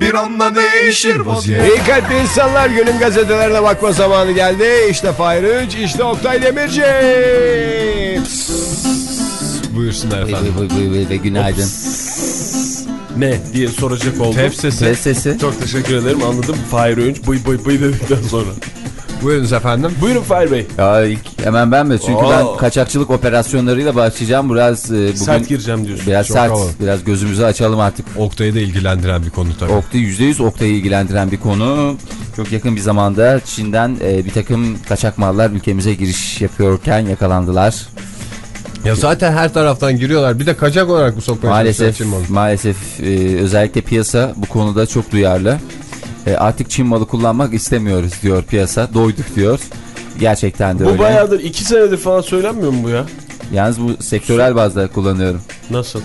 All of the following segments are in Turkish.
Bir anda değişir vaziyet İyi kalpli insanlar günün gazetelerine bakma zamanı geldi. İşte Fahir işte Oktay Demirci. Buyursunlar efendim. Ve, ve, ve, ve günaydın. Ne diye soracak oldum. Tep sesi. Ses sesi. Çok teşekkür ederim anladım. Fahir Öğünç bıy bıy bıy dedikten sonra. Buyurunuz efendim. Buyurun Fahir Bey. Ya ilk hemen ben mi? Çünkü Oo. ben kaçakçılık operasyonlarıyla başlayacağım. Biraz e, bugün Sert gireceğim diyorsun. biraz Çok sert. havalı. Biraz gözümüzü açalım artık. Oktay'ı da ilgilendiren bir konu tabii. Oktay %100 Oktay'ı ilgilendiren bir konu. Çok yakın bir zamanda Çin'den e, bir takım kaçak mallar ülkemize giriş yapıyorken yakalandılar. Ya zaten her taraftan giriyorlar. Bir de kaçak olarak bu sokmaya Maalesef maalesef e, özellikle piyasa bu konuda çok duyarlı. E, artık Çin malı kullanmak istemiyoruz diyor piyasa. Doyduk diyor. Gerçekten de Bu öyle. bayağıdır iki senedir falan söylenmiyor mu bu ya? Yalnız bu sektörel bazda kullanıyorum. Nasıl?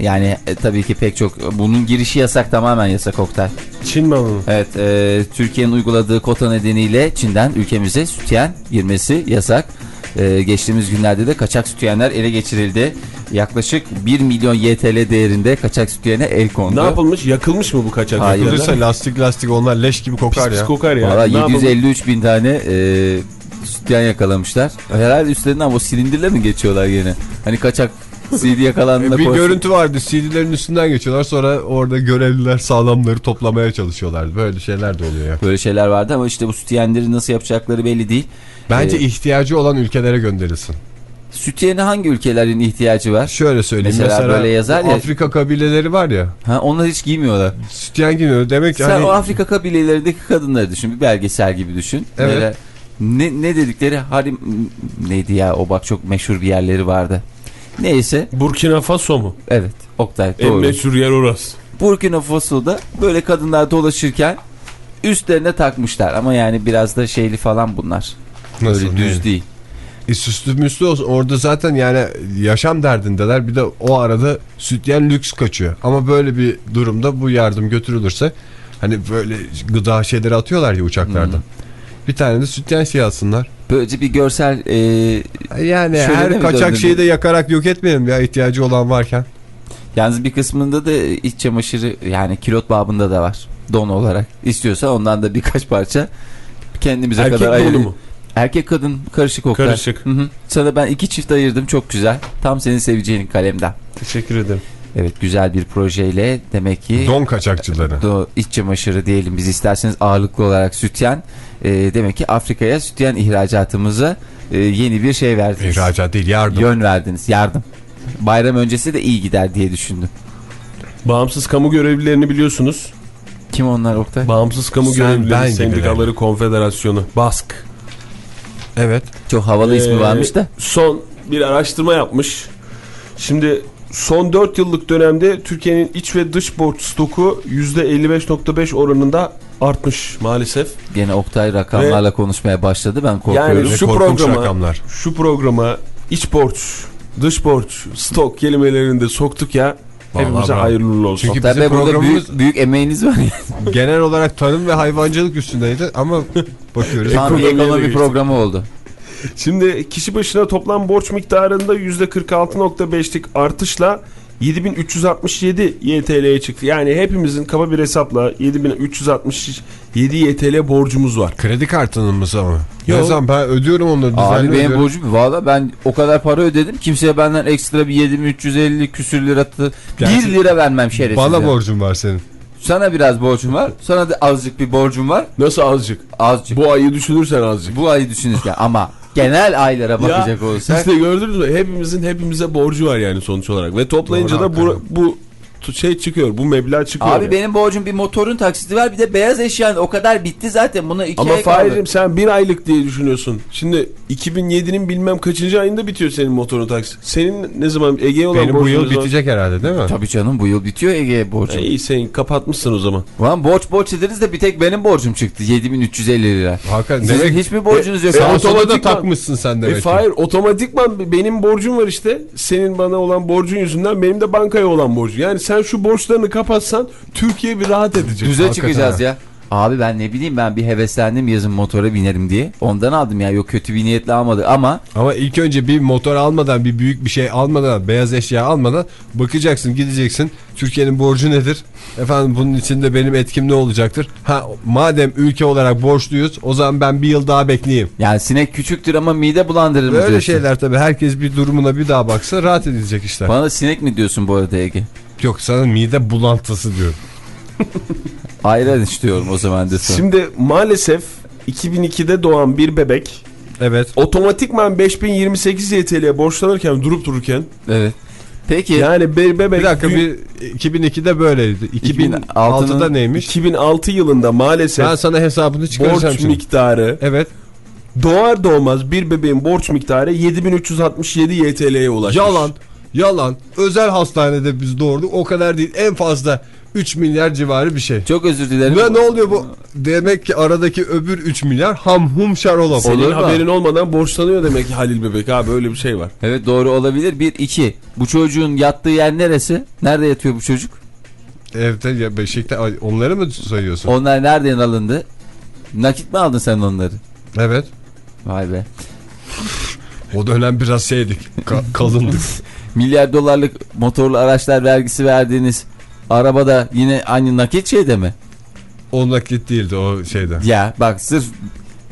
Yani e, tabii ki pek çok bunun girişi yasak tamamen yasak Oktay. Çin malının. Evet e, Türkiye'nin uyguladığı kota nedeniyle Çin'den ülkemize sütyen girmesi yasak. E, geçtiğimiz günlerde de kaçak sütyenler ele geçirildi. Yaklaşık 1 milyon YTL değerinde kaçak sütyene el kondu. Ne yapılmış? Yakılmış mı bu kaçak? Hayır. Yakılırsa lastik lastik onlar leş gibi kokar pis ya. kokar ya. Valla Ne yapalım? 753 bin tane e, sütyen yakalamışlar. Herhalde üstlerinden o silindirle mi geçiyorlar gene? Hani kaçak CD yakalandığında E, bir koysun- görüntü vardı. CD'lerin üstünden geçiyorlar. Sonra orada görevliler sağlamları toplamaya çalışıyorlardı. Böyle şeyler de oluyor ya. Böyle şeyler vardı ama işte bu sütyenleri nasıl yapacakları belli değil. Bence Ee, ihtiyacı olan ülkelere gönderilsin. Sütyene hangi ülkelerin ihtiyacı var? Şöyle söyleyeyim. Mesela Mesela, böyle yazar ya- Afrika kabileleri var ya. Ha, onlar hiç giymiyorlar. Sütyen giymiyor. Demek ki Sen hani o Afrika kabilelerindeki kadınları düşün. Bir belgesel gibi düşün. Evet. Böyle ne, ne dedikleri harim neydi ya o bak çok meşhur bir yerleri vardı. Neyse Burkina Faso mu? evet Oktay En doğru. meşhur yer orası. Burkina Faso'da böyle kadınlar dolaşırken üstlerine takmışlar ama yani biraz da şeyli falan bunlar. Nasıl? Öyle düz değil. E, süslü müslü olsun. Orada zaten yani yaşam derdindeler. Bir de o arada sütyen lüks kaçıyor. Ama böyle bir durumda bu yardım götürülürse hani böyle gıda şeyleri atıyorlar ya uçaklardan. Hmm. Bir tane de sütyen şey alsınlar. Böylece bir görsel e, Yani Şöyle de her kaçak döndün? şeyi de yakarak yok etmeyelim ya ihtiyacı olan varken. yalnız bir kısmında da iç çamaşırı yani kilot babında da var. Don olarak. İstiyorsa ondan da birkaç parça kendimize Erkek kadar mu? Erkek kadın karışık Oktay. Karışık. Hı hı. Sana ben iki çift ayırdım çok güzel. Tam senin seveceğin kalemden. Teşekkür ederim. Evet güzel bir projeyle demek ki Don kaçakçıları. do, iç çamaşırı diyelim biz isterseniz ağırlıklı olarak sütyen. E, demek ki Afrika'ya sütyen ihracatımıza e, yeni bir şey verdiniz. İhracat değil yardım. Yön verdiniz yardım. Bayram öncesi de iyi gider diye düşündüm. Bağımsız kamu görevlilerini biliyorsunuz. Kim onlar Oktay? Bağımsız kamu Sen, görevlileri sendikaları konfederasyonu. BASK. Evet. Çok havalı ismi Ee, varmış da. Son bir araştırma yapmış. Şimdi son 4 yıllık dönemde Türkiye'nin iç ve dış borç stoku %55.5 oranında artmış maalesef. Gene Oktay rakamlarla konuşmaya başladı ben korkuyorum. Yani Ve şu programa, rakamlar. şu programa iç borç, dış borç, stok kelimelerini de soktuk ya. Vallahi Hepimize bravo. hayırlı uğurlu olsun. Çünkü Oktay bizim burada programımız büyük, büyük emeğiniz var. ya. genel olarak tarım ve hayvancılık üstündeydi ama bakıyoruz. Tam bir ekonomi programı oldu. Şimdi kişi başına toplam borç miktarında %46.5'lik artışla 7367 YTL'ye çıktı. Yani hepimizin kaba bir hesapla 7367 YTL borcumuz var. Kredi kartının mı ama? Yok. Ne zaman ben ödüyorum onları düzenli Abi benim ödüyorum. borcum valla ben o kadar para ödedim. Kimseye benden ekstra bir 7350 küsür lira 1 Gerçi- lira vermem şerefsiz. Bana borcum var senin. Sana biraz borcum var. Sana da azıcık bir borcum var. Nasıl azıcık? Azıcık. Bu, Bu ayı düşünürsen azıcık. ayı düşünürken ama genel aylara bakacak ya, olursak İşte gördünüz mü? Hepimizin hepimize borcu var yani sonuç olarak. Ve toplayınca Doğru, da bu, bu şey çıkıyor. Bu meblağ çıkıyor. Abi yani. benim borcum bir motorun taksiti var bir de beyaz eşyan o kadar bitti zaten bunu iki Ama ay. Fahir'im sen bir aylık diye düşünüyorsun. Şimdi 2007'nin bilmem kaçıncı ayında bitiyor senin motorun taksi. Senin ne zaman Ege'ye olan Benim bu yıl zaman? bitecek herhalde değil mi? Tabii canım bu yıl bitiyor Ege borcum. E, iyi sen kapatmışsın o zaman. Ulan borç borç dediniz de bir tek benim borcum çıktı 7350 lira. Hakan Sizin demek hiçbir borcunuz yok. e, sağa Ama sola da takmışsın sen demek E ki. Fahir otomatikman benim borcum var işte. Senin bana olan borcun yüzünden benim de bankaya olan borcum. Yani sen şu borçlarını kapatsan Türkiye bir rahat edecek. Düze Hakikaten çıkacağız ya. Abi ben ne bileyim ben bir heveslendim yazın motora binerim diye. Ondan aldım ya yok kötü bir niyetle almadı ama Ama ilk önce bir motor almadan bir büyük bir şey almadan beyaz eşya almadan bakacaksın gideceksin Türkiye'nin borcu nedir? Efendim bunun içinde benim etkim ne olacaktır? Ha madem ülke olarak borçluyuz o zaman ben bir yıl daha bekleyeyim. yani sinek küçüktür ama mide bulandırır mı Böyle diyorsun? şeyler tabii herkes bir durumuna bir daha baksa rahat edilecek işler. Bana sinek mi diyorsun bu arada Ege? Yok sana mide bulantısı diyorum. Ayran iç diyorum o zaman de sana. Şimdi maalesef 2002'de doğan bir bebek Evet. otomatikman 5028 YTL'ye borçlanırken durup dururken Evet. Peki yani bir bebek Bir dakika bir 2002'de böyleydi. 2006'da 2006'nın neymiş? 2006 yılında maalesef Ben sana hesabını çıkaracağım borç şimdi. miktarı Evet. doğar doğmaz bir bebeğin borç miktarı 7367 YTL'ye ulaşmış. Yalan. Yalan. Özel hastanede biz doğurduk. O kadar değil. En fazla 3 milyar civarı bir şey. çok özür dilerim. Ve ne oluyor bu? Demek ki aradaki öbür 3 milyar ham hum şarolap. Senin Olur haberin olmadan borçlanıyor demek ki Halil Bebek abi öyle bir şey var. Evet doğru olabilir. Bir iki. Bu çocuğun yattığı yer neresi? Nerede yatıyor bu çocuk? Evde ya Beşik'te onları mı sayıyorsun? Onlar nereden alındı? Nakit mi aldın sen onları? Evet. Vay be. O dönem biraz şeydik. ka- kalındık. Milyar dolarlık motorlu araçlar vergisi verdiğiniz arabada yine aynı nakit şeyde mi? o nakit değildi o şeyde. Ya bak sırf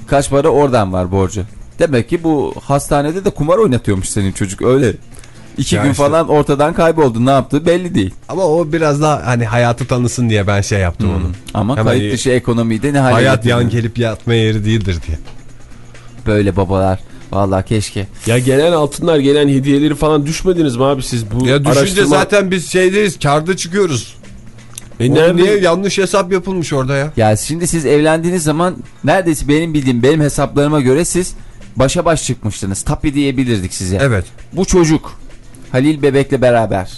kaç para oradan var borcu. Demek ki bu hastanede de kumar oynatıyormuş senin çocuk öyle. İki Ya gün işte. falan ortadan kayboldu. Ne yaptığı belli değil. Ama o biraz daha hani hayatı tanısın diye ben şey yaptım onu. Ama Hemen kayıt dışı ekonomide ne hale Hayat yan gelip yatma yeri değildir diye. Böyle babalar. Vallahi keşke. Ya gelen altınlar gelen hediyeleri falan düşmediniz mi abi siz bu Ya düşünce araştırma... zaten biz şeydeyiz karda çıkıyoruz. E nerede? niye yanlış hesap yapılmış orada ya? Ya şimdi siz evlendiğiniz zaman neredeyse benim bildiğim benim hesaplarıma göre siz başa baş çıkmıştınız. Tapi diyebilirdik size. Evet. Bu çocuk Halil Bebek'le beraber.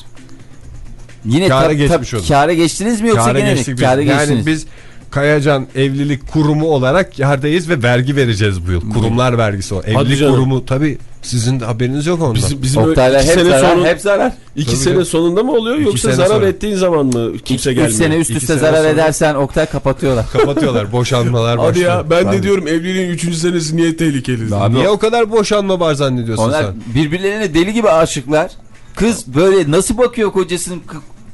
Yine Kâra geçmiş olur. Kâra geçtiniz mi yoksa Kâra gene mi? Kâra Yani geçtiniz. biz Kayacan Evlilik Kurumu olarak kârdayız ve vergi vereceğiz bu yıl. Kurumlar vergisi o. Evlilik canım. Kurumu tabii sizin de haberiniz yok ondan. Bizim, bizim öyle Oktaylar iki hep sene, zarar, sonu, hep zarar. iki Tabii sene canım. sonunda mı oluyor İki yoksa zarar sonra. ettiğin zaman mı kimse Üç gelmiyor? sene üst İki üste sene zarar sonra. edersen Oktay kapatıyorlar. Kapatıyorlar. Boşanmalar Hadi başlıyor. ya ben de diyorum evliliğin 3. senesi niye tehlikeli? Abi niye o kadar boşanma var zannediyorsun Onlar sen? birbirlerine deli gibi aşıklar. Kız böyle nasıl bakıyor kocasının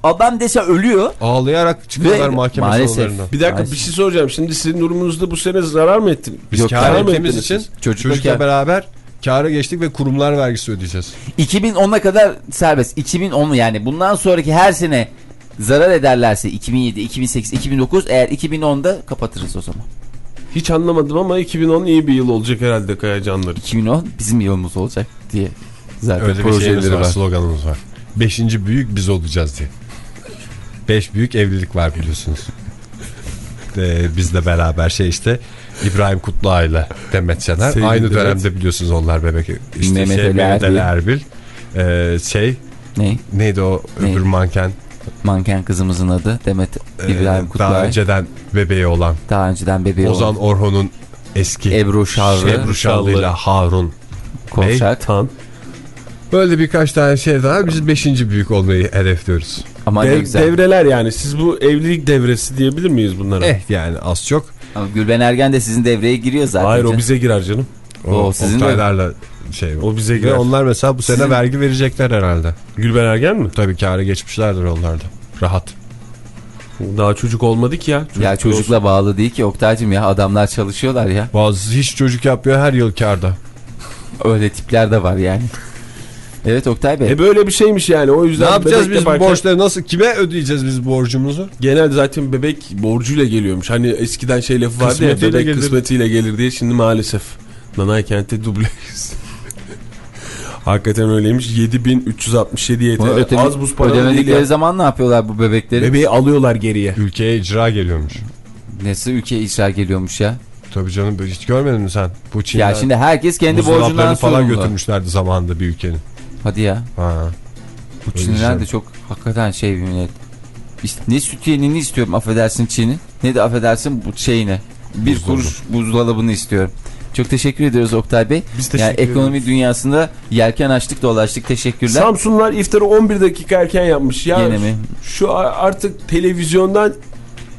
adam dese ölüyor. Ağlayarak çıkıyorlar Ve- mahkeme maalesef. Bir dakika Maalesef. bir şey soracağım. Şimdi sizin durumunuzda bu sene zarar mı ettin? Biz Yok, kâr ettiğimiz için siz? Çocukla çocukla kâr. beraber kâra geçtik ve kurumlar vergisi ödeyeceğiz. 2010'a kadar serbest. 2010 yani bundan sonraki her sene zarar ederlerse 2007, 2008, 2009 eğer 2010'da kapatırız o zaman. Hiç anlamadım ama 2010 iyi bir yıl olacak herhalde Kayacanlar için. 2010 bizim yılımız olacak diye zaten Öyle bir şeyimiz projeleri var, var. sloganımız var. Beşinci büyük biz olacağız diye. Beş büyük evlilik var biliyorsunuz. Ee, bizle beraber şey işte İbrahim Kutluay ile Demet Şener. Sevgili Aynı Demet. dönemde biliyorsunuz onlar bebek. İşte Mehmet şey, Ali Erbil. Erbil. Ee, şey Ne? neydi o Ne? öbür manken? Manken kızımızın adı Demet Ee, İbrahim Daha Kutlay. önceden bebeği olan Daha önceden bebeği Ozan olan Orhon'un eski Ebru Şarlı, Ebru Şallı ile Harun. Kovşak. Tan. Böyle birkaç tane şey daha biz beşinci büyük olmayı hedefliyoruz. Ama Dev- güzel. devreler yani. Siz bu evlilik devresi diyebilir miyiz bunlara? Eh yani az çok. Ama Gülben Ergen de sizin devreye giriyor zaten. Hayır o bize girer canım. O, O sizin de- Oktaylarla şey. O bize Ve girer. onlar mesela bu sene Sizin- vergi verecekler herhalde. Gülben Ergen mi? Tabii kâra geçmişlerdir onlarda. Rahat. Daha çocuk olmadı ki ya. Çocuk Ya çocukla bağlı değil ki Oktay'cım ya adamlar çalışıyorlar ya. Bazı hiç çocuk yapmıyor her yıl kârda. Öyle tipler de var yani. Evet Oktay Bey. E böyle bir şeymiş yani. O yüzden Ne yapacağız biz bu yaparken- borçları nasıl kime ödeyeceğiz biz borcumuzu? Genelde zaten bebek borcuyla geliyormuş. Hani eskiden şey lafı vardı ya bebek gelir. kısmetiyle gelir diye şimdi maalesef Nanay kente dubleyiz. Hakikaten öyleymiş. 7367 YTL. Ödeme- Az buz para değil ödemedikleri ya. zaman ne yapıyorlar bu bebekleri? Bebeği alıyorlar geriye. Ülkeye icra geliyormuş. Nasıl ülke icra geliyormuş ya? Tabii canım böyle hiç görmedin mi sen? Bu Çin'den Ya şimdi herkes kendi borcundan falan sorumlu. götürmüşlerdi zamanında bir ülkenin. Hadi ya. Ha. Bu Çinliler de çok hakikaten şey bir millet. İşte ne süt yenini istiyorum affedersin Çin'i ne de affedersin bu şeyine. Bir Buzdolabı. kuruş buzdolabını istiyorum. Çok teşekkür ediyoruz Oktay Bey. Biz Yani teşekkür ekonomi dünyasında yelken açtık dolaştık teşekkürler. Samsunlar iftarı 11 dakika erken yapmış. Ya Gene mi? Şu artık televizyondan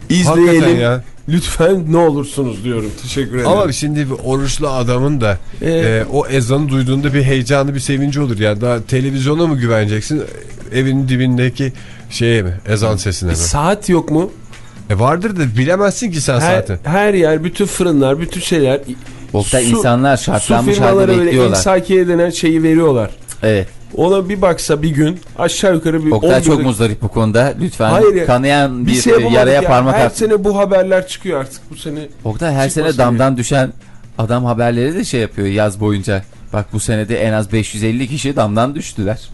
Hakikaten izleyelim. ya. Lütfen ne olursunuz diyorum. Teşekkür ederim. Ama şimdi bir oruçlu adamın da Ee, e, o ezanı duyduğunda bir heyecanı bir sevinci olur. Yani daha televizyona mı güveneceksin? Evinin dibindeki şeye mi? Ezan sesine mi? saat yok mu? E vardır da bilemezsin ki sen Her, zaten. her yer, bütün fırınlar, bütün şeyler. Oktay Su- insanlar Su şartlanmış halde firmaları böyle bekliyorlar. emsakiye denen şeyi veriyorlar. Evet. Ona bir baksa bir gün aşağı yukarı bir Oktay 11 çok muzdarip bu konuda. Lütfen Hayır ya, kanayan bir, Bir şey yaraya ya. parmak Her at. sene bu haberler çıkıyor artık bu sene. Oktay her sene damdan düşen adam haberleri de şey yapıyor yaz boyunca. Bak bu senede en az 550 kişi damdan düştüler.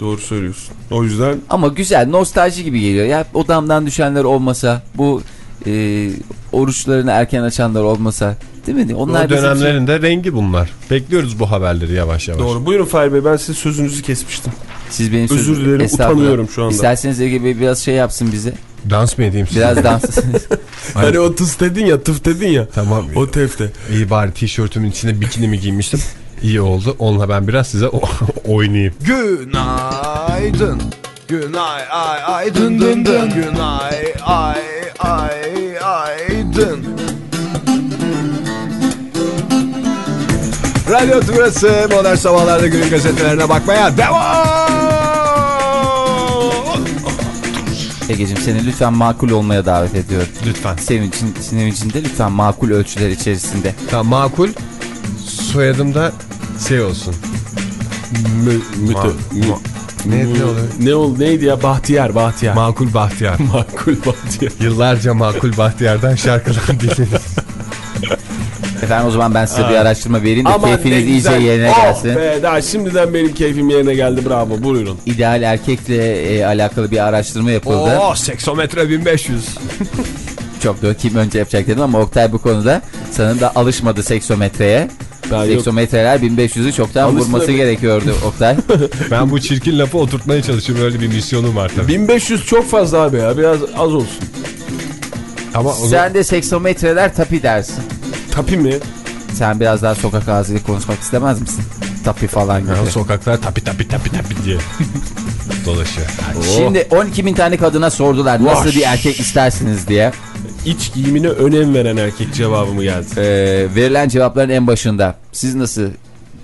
Doğru söylüyorsun. O yüzden Ama güzel nostalji gibi geliyor. Ya o damdan düşenler olmasa bu e, oruçlarını erken açanlar olmasa değil mi? Onlar o bizim için- dönemlerinde rengi bunlar. Bekliyoruz bu haberleri yavaş yavaş. doğru. Buyurun Fahir Bey ben size sözünüzü kesmiştim. Siz benim Özür sözüm- dilerim, utanıyorum şu anda. İsterseniz Ege Bey biraz şey yapsın bize. Dans mı edeyim size? Biraz dans. Hani o tıs dedin ya tıf dedin ya. Tamam. O tefte. İyi bari tişörtümün içine bikinimi giymiştim. İyi oldu. Onunla ben biraz size oynayayım. Günaydın. Günay ay ay dın dın dın. Günay ay ay ay dın. Radyo Tümrüt'ü Modern Sabahlar'da günün gazetelerine bakmaya devam. Egeciğim seni lütfen makul olmaya davet ediyorum. Lütfen. Sevincin, sevincinde lütfen makul ölçüler içerisinde. Tamam makul. Soyadım da şey olsun. Mü, müte, Ma- mü- ne, ne oluyor? ne oldu neydi ya Bahtiyar Bahtiyar. Makul Bahtiyar. Makul Bahtiyar. Yıllarca Makul Bahtiyar'dan şarkılar dinlediniz. Efendim o zaman ben size bir araştırma vereyim de Aman ne keyfiniz iyice güzel. yerine Oh gelsin. Be, daha şimdiden benim keyfim yerine geldi bravo buyurun. İdeal erkekle e, alakalı bir araştırma yapıldı. Oo seksometre 1500. Çok da kim önce yapacak dedim ama Oktay bu konuda sanırım da alışmadı seksometreye. Daha yok. Seksometreler 1500'ü çoktan Alıştı vurması tabii. gerekiyordu Oktay. Ben bu çirkin lafı oturtmaya çalışıyorum. Öyle bir misyonum var tabii. 1500 çok fazla abi ya biraz az olsun. Ama onu... Sen de seksometreler tapi dersin. Tapi mi? Sen biraz daha sokak ağzıyla konuşmak istemez misin? Tapi falan gibi. Yani sokaklar tapi tapi tapi tapi diye dolaşıyor. Şimdi 12 bin tane kadına sordular nasıl Vaş. bir erkek istersiniz diye. İç giyimine önem veren erkek cevabı mı geldi? Ee, verilen cevapların en başında. Siz nasıl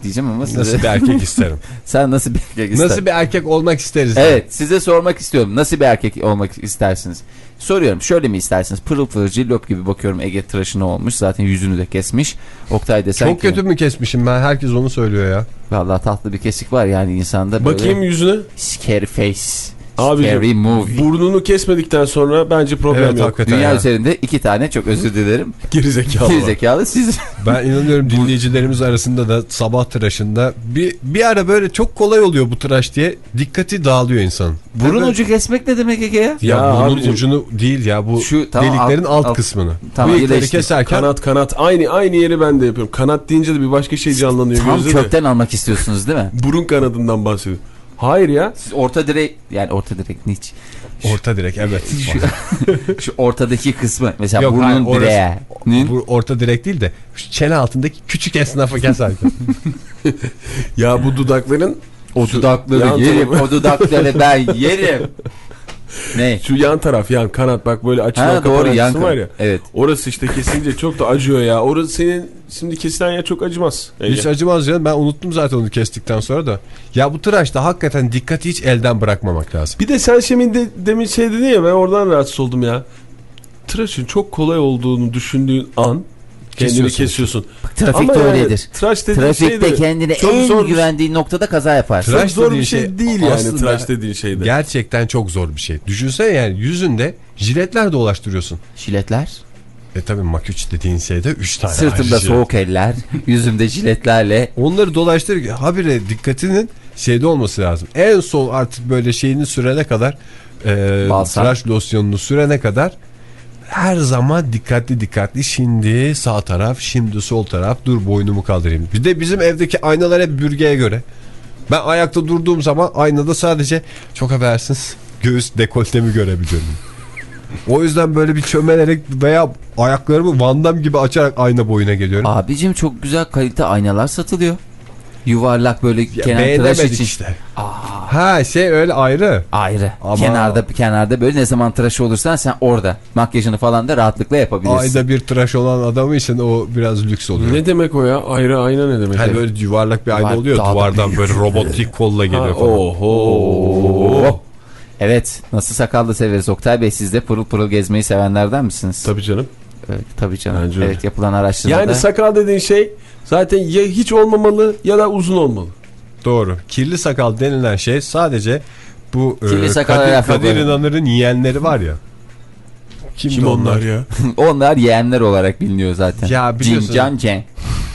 diyeceğim ama size... Nasıl bir erkek isterim? Sen nasıl bir erkek ister? Nasıl bir erkek olmak isteriz? Evet size sormak istiyorum. Nasıl bir erkek olmak istersiniz? Soruyorum şöyle mi istersiniz? Pırıl pırıl cillop gibi bakıyorum Ege tıraşını olmuş. Zaten yüzünü de kesmiş. Oktay desen Çok ki, kötü mü kesmişim ben? Herkes onu söylüyor ya. Vallahi tatlı bir kesik var yani insanda böyle. Bakayım yüzüne. Scary face. Abicim, movie. Burnunu kesmedikten sonra bence problem Evet yok. Dünya ya. üzerinde iki tane çok özür dilerim. Gerizekalı. Geri zekalı siz. Ben inanıyorum dinleyicilerimiz arasında da sabah tıraşında bir, bir ara böyle çok kolay oluyor bu tıraş diye dikkati dağılıyor insanın. Burun ucu kesmek ne demek Ege ya? Ya, Ya burnun abicim. ucunu değil ya bu Şu, tamam, deliklerin alt- alt, alt- kısmını. Tamam, bu iyileşti. keserken Kanat kanat aynı aynı yeri ben de yapıyorum. Kanat deyince de bir başka şey canlanıyor Tam gözde de. kökten almak istiyorsunuz değil mi? Burun kanadından bahsediyorum. Hayır ya. Siz orta direk yani orta direk niç. orta direk evet. Şu, şu ortadaki kısmı mesela Yok, burnun hayır, orası- direğinin bu orta direk değil de çene altındaki küçük esnafı keserken. Ya bu dudakların o dudakları yerim o dudakları ben yerim. ne? Şu yan taraf yan kanat bak böyle açılan Ha doğru yan var ya. Evet. Orası işte kesince çok da acıyor ya. Orası senin şimdi kesilen yer çok acımaz. Ege. hiç acımaz canım ben unuttum zaten onu kestikten sonra da. Ya bu tıraşta hakikaten dikkati hiç elden bırakmamak lazım. Bir de sen şimdi de, demin şey dedin ya ben oradan rahatsız oldum ya. Tıraşın çok kolay olduğunu düşündüğün an kendini Kesiyorsun. Trafikte Ama yani öyledir. Tıraş dediğin Trafikte şey de kendine çok en zor güvendiğin noktada kaza yaparsın. Çok Tıraş zor bir dediğin şey şey değil yani aslında tıraş dediğin şeyde. Gerçekten çok zor bir şey. Düşünsene yani yüzünde jiletler dolaştırıyorsun. Jiletler. E tabi maküç dediğin şeyde 3 tane Sırtımda soğuk eller, yüzümde jiletlerle. Onları dolaştırırken habire dikkatinin şeyde olması lazım. En son artık böyle şeyini sürene kadar e, Balsam. tıraş losyonunu sürene kadar her zaman dikkatli dikkatli şimdi sağ taraf şimdi sol taraf dur boynumu kaldırayım. Bir de bizim evdeki aynalar hep bürgeye göre. Ben ayakta durduğum zaman aynada sadece çok habersiniz göğüs dekoltemi görebiliyorum. O yüzden böyle bir çömelerek veya ayaklarımı Van Damme gibi açarak ayna boyuna geliyorum. Abicim çok güzel kalite aynalar satılıyor. Yuvarlak böyle Ya kenar tıraş için. işte. Ha şey öyle ayrı. Ayrı. Ama- Kenarda kenarda böyle ne zaman tıraş olursan sen orada makyajını falan da rahatlıkla yapabilirsin. Ayda bir tıraş olan adam için o biraz lüks oluyor. Ne demek o ya? Ayrı ayna ne demek? Hani böyle yuvarlak bir ayna oluyor. Duvardan böyle robotik kolla geliyor falan. oho. Evet. Nasıl sakallı severiz Oktay Bey siz de pırıl pırıl gezmeyi sevenlerden misiniz? Tabii canım. Evet, tabii canım. Bence öyle. evet yapılan araştırmada. Yani sakal dediğin şey zaten ya hiç olmamalı ya da uzun olmalı. Doğru. Kirli sakal denilen şey sadece bu Kirli e, Kadir, Kadir. İnanır'ın yeğenleri var ya. Kimdi Kim onlar ya? Onlar yeğenler olarak biliniyor zaten. Ya biliyorsun- Cin, Can.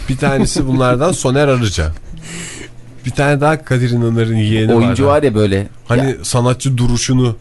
Bir tanesi bunlardan Soner Arıca. Bir tane daha Kadir İnanır'ın yeğeni Oyuncu var. var ya böyle. Hani sanatçı duruşunu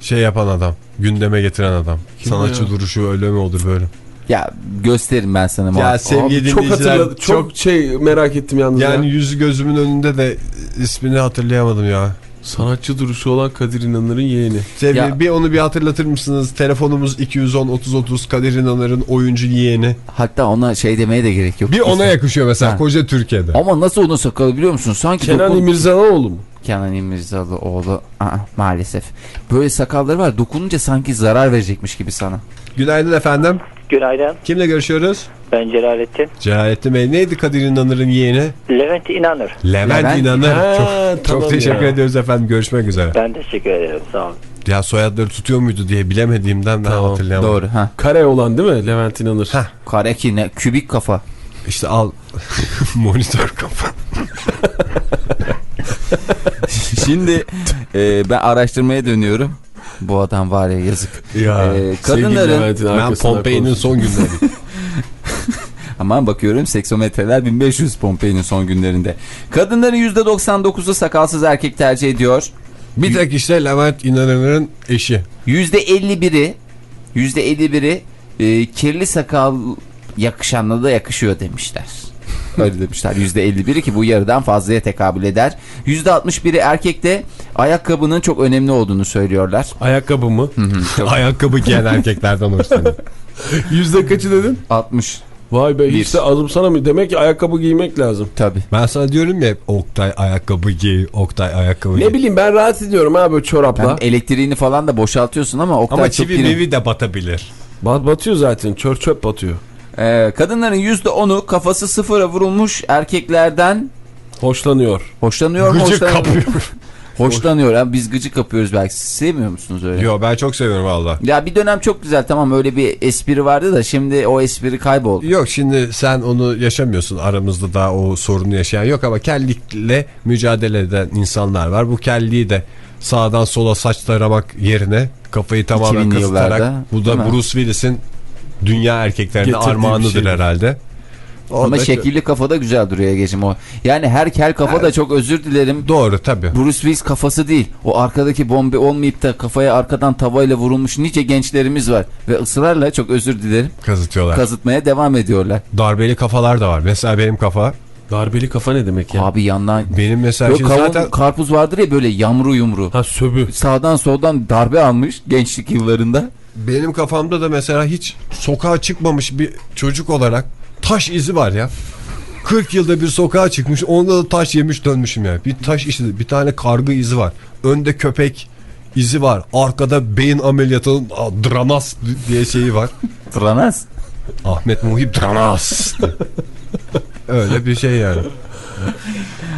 şey yapan adam. Gündeme getiren adam. sanatçı ya? duruşu öyle mi olur böyle? Ya gösteririm ben sana. Ya sevgili Abi çok hatırladım. Çok, şey merak ettim yalnız yani ya. yüzü gözümün önünde de ismini hatırlayamadım ya. Sanatçı duruşu olan Kadir İnanır'ın yeğeni. Sevgili Ya- bir onu bir hatırlatır mısınız? Telefonumuz 210 30 30 Kadir İnanır'ın oyuncu yeğeni. Hatta ona şey demeye de gerek yok. Bir ona yakışıyor mesela Ha. koca Türkiye'de. Ama nasıl onun sakalı biliyor musun? Sanki Kenan dokun- İmirzalıoğlu mu? Kenan İmirzalıoğlu Aa, maalesef. Böyle sakalları var dokununca sanki zarar verecekmiş gibi sana. Günaydın efendim. Günaydın. Kimle görüşüyoruz? Ben Celalettin. Celalettin Bey neydi Kadir İnanır'ın yeğeni? Levent İnanır. Levent, Levent- İnanır. Ha, çok, tamam çok teşekkür ya. ediyoruz efendim. Görüşmek üzere. Ben teşekkür ederim. Sağ olun. Ya soyadları tutuyor muydu diye bilemediğimden ben Tamam, hatırlayamadım. Doğru ha. Kare olan değil mi Levent İnanır? Ha. Kare ki ne? Kübik kafa. İşte al monitör kafa. Şimdi e, ben araştırmaya dönüyorum. Bu adam var ya yazık. Ya, Ee, kadınların- Ben Pompei'nin son günleri. Aman bakıyorum seksometreler 1500 Pompei'nin son günlerinde. Kadınların %99'u sakalsız erkek tercih ediyor. Bir tek işte Levent İnanır'ın eşi. %51'i %51'i e, kirli sakal yakışanla da yakışıyor demişler. Öyle demişler. %51'i ki bu yarıdan fazlaya tekabül eder. %61'i erkekte ayakkabının çok önemli olduğunu söylüyorlar. Ayakkabı mı? Hı hı, çok- Ayakkabı giyen erkeklerden hoşlanıyor. Yüzde kaçı dedin? 60 Vay be Bir. hiç de adım sana mı? Demek ki ayakkabı giymek lazım. tabi. Ben sana diyorum ya hep, Oktay ayakkabı giy, Oktay ayakkabı giy. Ne bileyim ben rahat ediyorum ha böyle çorapla. Ben elektriğini falan da boşaltıyorsun ama Oktay Ama çok çivi prim. mivi de batabilir. Bat batıyor zaten. Çör çöp batıyor. Ee, kadınların %10'u kafası sıfıra vurulmuş erkeklerden Hoşlanıyor. hoşlanıyor mu? Gıcık hoşlanmıyor mu? kapıyor. Hoşlanıyor. Yani biz gıcık kapıyoruz belki. Siz sevmiyor musunuz öyle? Yo ben çok seviyorum valla. Ya bir dönem çok güzel tamam öyle bir espri vardı da şimdi o espri kayboldu. Yok şimdi sen onu yaşamıyorsun aramızda daha o sorunu yaşayan yok ama kellikle mücadele eden insanlar var. Bu kelliği de sağdan sola saç taramak yerine kafayı tamamen 2000'li kasıtarak yıllarda, bu da? Bruce Willis'in dünya erkeklerine Getirdiği armağanıdır şey. herhalde. O Ama şekilli kafada güzel duruyor Ege'cim o. Yani her kel kafa da çok özür dilerim. Doğru tabi. Bruce Willis kafası değil. O arkadaki bombe olmayıp da kafaya arkadan tavayla vurulmuş nice gençlerimiz var. Ve ısrarla çok özür dilerim Kazıtıyorlar. kazıtmaya devam ediyorlar. Darbeli kafalar da var. Mesela benim kafa. Darbeli kafa ne demek ya? Abi yandan Benim mesela Yok, kavun, zaten karpuz vardır ya böyle yamru yumru. Ha söbü. Sağdan soldan darbe almış gençlik yıllarında. Benim kafamda da mesela hiç sokağa çıkmamış bir çocuk olarak taş izi var ya. 40 yılda bir sokağa çıkmış onda da taş yemiş dönmüşüm yani. Bir taş izi bir tane kargı izi var. Önde köpek izi var. Arkada beyin ameliyatının dranas diye şeyi var. Tranas. Ahmet Muhip dranas. Öyle bir şey yani.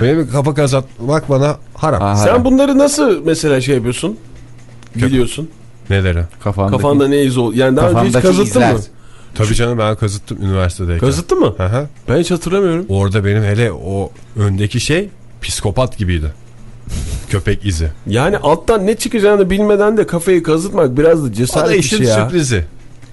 Benim kafa kazatmak bana haram. Aha, Sen bunları nasıl mesela şey yapıyorsun? Biliyorsun. Neleri? kafandaki, Kafanda ne iz ol? Yani daha önce hiç kazıttın izler. mı? Tabii canım ben kazıttım üniversitedeyken. Kazıttın mı? Hı hı. Ben hiç hatırlamıyorum. Orada benim hele o öndeki şey psikopat gibiydi. Köpek izi. Yani alttan ne çıkacağını bilmeden de kafayı kazıtmak biraz da O cesaret da işi işin ya. sürprizi.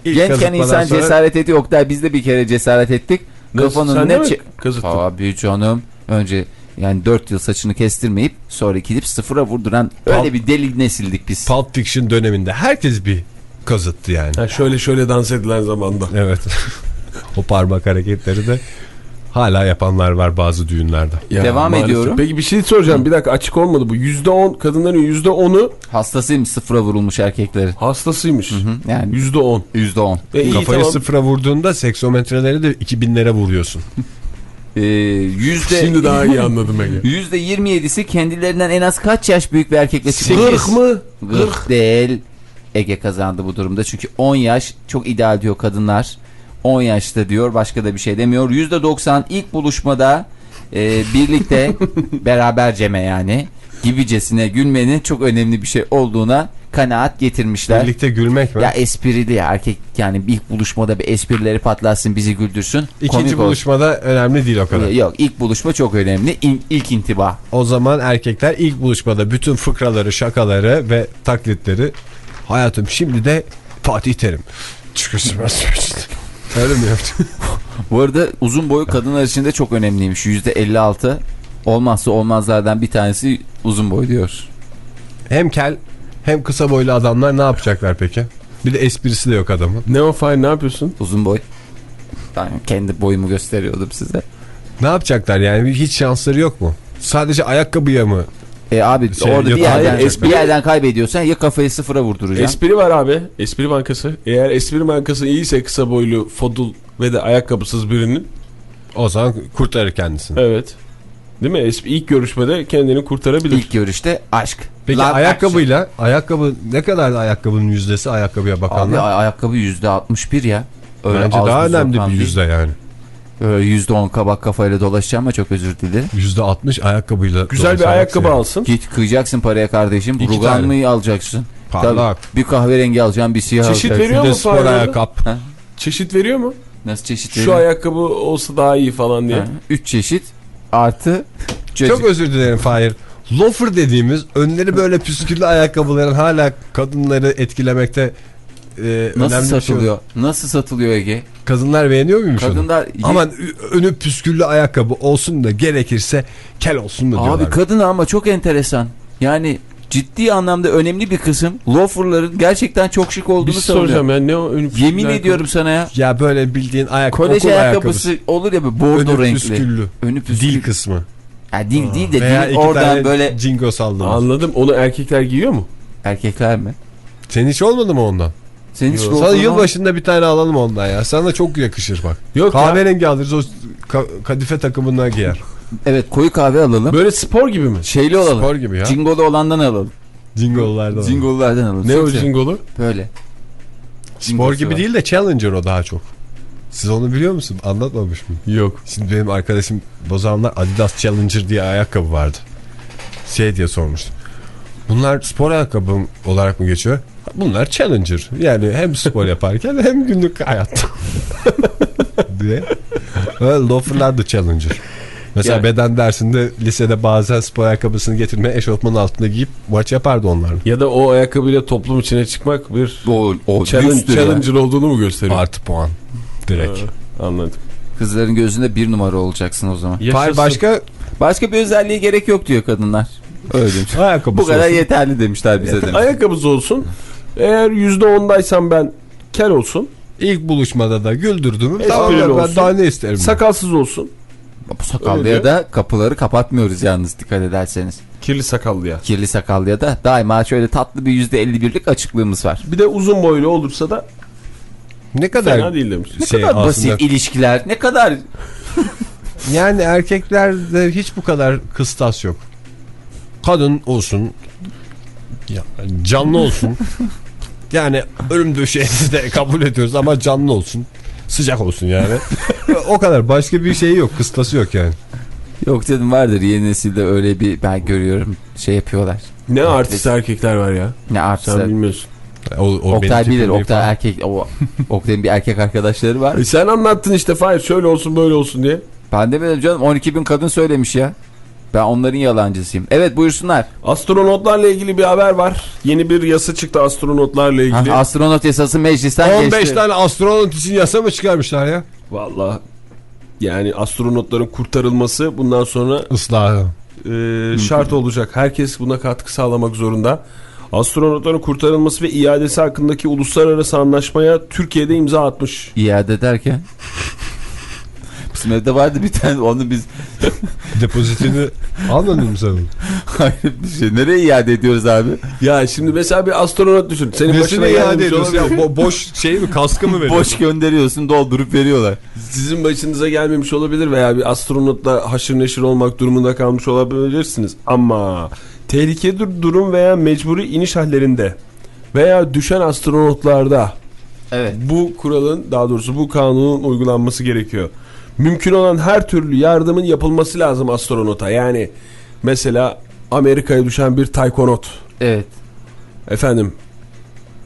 İlk Gençken insan sonra- cesaret ediyor. Oktay biz de bir kere cesaret ettik. Kafanın sen ne kazıttın? Abi canım. Önce yani 4 yıl saçını kestirmeyip sonra gidip sıfıra vurduran öyle bir deli nesildik biz. Pulp Fiction döneminde herkes bir kazıttı yani. Ha, şöyle şöyle dans edilen zamanda. Evet. o parmak hareketleri de hala yapanlar var bazı düğünlerde. Ya, Devam maalesef. ediyorum. Peki bir şey soracağım. Bir dakika açık olmadı bu. %10 kadınların %10'u Hastasıyım sıfıra vurulmuş erkeklerin. hastasıymış. Yani %10. %10. E, iyi, Kafayı tamam. sıfıra vurduğunda seksometreleri de 2000'lere vuruyorsun. Ee, yüzde, Şimdi daha iyi anladım Ege. Yüzde 27'si kendilerinden en az kaç yaş büyük bir erkekle çıkmış? 40 mı? 40 değil. Ege kazandı bu durumda. Çünkü 10 yaş çok ideal diyor kadınlar. 10 yaşta diyor başka da bir şey demiyor. %90 ilk buluşmada e, birlikte beraberceme yani gibicesine gülmenin çok önemli bir şey olduğuna kanaat getirmişler. Birlikte gülmek mi? Ya esprili ya erkek yani ilk buluşmada bir esprileri patlatsın bizi güldürsün. İkinci buluşmada önemli değil o kadar. Yok ilk buluşma çok önemli. İlk, ilk intiba. O zaman erkekler ilk buluşmada bütün fıkraları, şakaları ve taklitleri hayatım şimdi de Fatih Terim. Çıkırsın Öyle mi yaptın? Bu arada uzun boyu kadınlar için de çok önemliymiş. %56 olmazsa olmazlardan bir tanesi uzun boy diyor. Hem kel hem kısa boylu adamlar ne yapacaklar peki? Bir de esprisi de yok adamın. Ne o Fahir ne yapıyorsun? Uzun boy. Ben kendi boyumu gösteriyordum size. Ne yapacaklar yani hiç şansları yok mu? Sadece ayakkabıya mı? E abi Şey, orada bir yerden, espri- bir yerden kaybediyorsan ya kafayı sıfıra vurduracaksın. Espri var abi. Espri bankası. Eğer espri bankası iyiyse kısa boylu, fodul ve de ayakkabısız birinin. O zaman kurtarır kendisini. Evet. Değil mi? İlk görüşmede kendini kurtarabilir. İlk görüşte aşk. Peki Love ayakkabıyla ayakkabı ne kadar da ayakkabının yüzdesi ayakkabıya action. Abi bakanlar? ay- ayakkabı %61 ya. Öyle Bence daha önemli bir değil. yüzde yani. Öyle %10 kabak kafayla dolaşacağım ama çok özür dilerim. Yüzde altmış ayakkabıyla. Güzel bir ayakkabı seviyorum. alsın. Git kıyacaksın paraya kardeşim. İki Rugan mı alacaksın? Parlak. Tabii, bir kahverengi alacaksın bir siyah Çeşit alacaksın. veriyor mu spor ayakkabı. Çeşit veriyor mu? Nasıl çeşit Şu veriyor? ayakkabı olsa daha iyi falan diye. Ha, Üç çeşit artı Çok çocuk. özür dilerim Fahir. Loafer dediğimiz önleri böyle püsküllü ayakkabıların hala kadınları etkilemekte e, Nasıl önemli bir şey. satılıyor? Nasıl satılıyor Ege? Kadınlar beğeniyor muymuş onu? Kadınlar Aman ü- önü püsküllü ayakkabı olsun da gerekirse kel olsun da diyorlar. Abi kadın ama çok enteresan. Yani ciddi anlamda önemli bir kısım loaferların gerçekten çok şık Bir olduğunu şey savunuyor. soracağım ya ne o Yemin ayakkabı? ediyorum sana ya. Ya böyle bildiğin ayak, Kolej okul ayakkabısı, ayakkabısı. olur ya böyle bordo Önü renkli. püsküllü. Önü püsküllü. Dil kısmı. Ha, dil değil de Veya dil iki oradan tane böyle cingo sallama. Anladım. Onu erkekler giyiyor mu? erkekler mi? Senin hiç olmadı mı ondan? Senin hiç Sana loafer'ın yılbaşında bir tane alalım ondan ya. Sana çok yakışır bak. Yok ya. Kahverengi alırız o ka- kadife takımından giyer. Evet koyu kahve alalım. Böyle spor gibi mi? Şeyli olalım. Spor gibi ya. Cingolu olandan alalım. Jingo'lardan. Cingolulardan alalım. Ne o Simsiyah. jingolu? Böyle. Spor gibi var. değil de Challenger o daha çok. Siz onu biliyor musun? Anlatmamış mı? Yok. Şimdi benim arkadaşım o zamanlar Adidas Challenger diye ayakkabı vardı. Şey diye sormuştu. Bunlar spor ayakkabı olarak mı geçiyor? Bunlar Challenger. Yani hem spor yaparken hem günlük hayatta. diye. Öyle loaferlar da Challenger. Mesela Yani- beden dersinde lisede bazen spor ayakkabısını getirmeye eşofmanın altında giyip maç yapardı onlar. Ya da o ayakkabıyla toplum içine çıkmak bir O, o challenge, challenger olduğunu mu gösteriyor? Artı puan. Direkt. Ha, Anladım. Kızların gözünde bir numara olacaksın o zaman. Hayır başka Başka bir özelliğe gerek yok diyor kadınlar. Öyle demiş. ayakkabı Bu kadar yeterli demişler bize demiş. Ayakkabısı olsun. Eğer %10'daysam ben kel olsun. İlk buluşmada da güldürdüm. Esprili Tamam ben olsun. daha ne isterim? ben? Sakalsız olsun. Bu sakallıya Öyle. da kapıları kapatmıyoruz yalnız dikkat ederseniz. Kirli sakallı ya. Kirli sakallıya da daima şöyle tatlı bir %51'lik açıklığımız var. Bir de uzun boylu olursa da ne kadar fena değil demiş. Ne Şey, kadar aslında- basit ilişkiler, ne kadar Yani erkeklerde hiç bu kadar kıstas yok. Kadın olsun, ya, canlı olsun. yani ölüm döşeğini de kabul ediyoruz ama canlı olsun. Sıcak olsun yani. o kadar. Başka bir şey yok. Kıstası yok yani. Yok dedim vardır yeni nesilde öyle bir ben görüyorum şey yapıyorlar. Ne artist erkekler var ya. Ne Sen artistler. bilmiyorsun. O, o Oktay bilir. Oktay falan. erkek o Oktay'ın bir erkek arkadaşları var. E sen anlattın işte Fahir şöyle olsun böyle olsun diye. Ben demedim canım 12 bin kadın söylemiş ya. Ben onların yalancısıyım. Evet buyursunlar. Astronotlarla ilgili bir haber var. Yeni bir yasa çıktı astronotlarla ilgili. Ha, astronot yasası meclisten 15 geçti. tane astronot için yasa mı çıkarmışlar ya? Vallahi yani astronotların kurtarılması bundan sonra Islahı. e, şart olacak. Herkes buna katkı sağlamak zorunda. Astronotların kurtarılması ve iadesi hakkındaki uluslararası anlaşmaya Türkiye'de imza atmış. İade derken. Bizim evde vardı bir tane onu biz Depozitini almadın mı sen hayır bir şey. Nereye iade ediyoruz abi? Ya şimdi mesela bir astronot düşün. Senin başına Nesine iade gelmiş ediyorsun ya? Bo- boş şey mi kaskı mı veriyorsun? Boş gönderiyorsun doldurup veriyorlar. Sizin başınıza gelmemiş olabilir veya bir astronotla haşır neşir olmak durumunda kalmış olabilirsiniz. Ama tehlikeli dur- durum veya mecburi iniş hallerinde veya düşen astronotlarda Evet. bu kuralın daha doğrusu bu kanunun uygulanması gerekiyor. Mümkün olan her türlü yardımın yapılması lazım astronota. Yani mesela Amerika'ya düşen bir taykonot Evet. efendim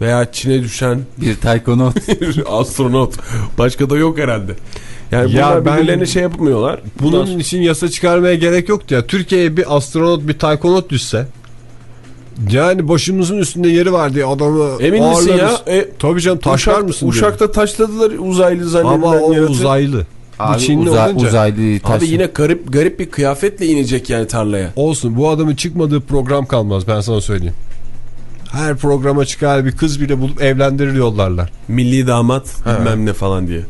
veya Çin'e düşen Bir taykonot. astronot başka da yok herhalde. Yani Ya birbirlerine şey yapmıyorlar. Bunun Bundan- için yasa çıkarmaya gerek yoktu ya. Türkiye'ye bir astronot bir taykonot düşse yani başımızın üstünde yeri var diye adamı Emin misin ya? E, Tabii canım taşlar Uşak- mısın? Uşak'ta taşladılar uzaylı zannedilen Ama o yaratığı. uzaylı. Abi Çinli uza- olunca- uzaylı taş. Abi yine garip garip bir kıyafetle inecek yani tarlaya. Olsun bu adamın çıkmadığı program kalmaz ben sana söyleyeyim. Her programa çıkar bir kız bile bulup evlendirir yollarlar. Milli damat bilmem ne falan diye.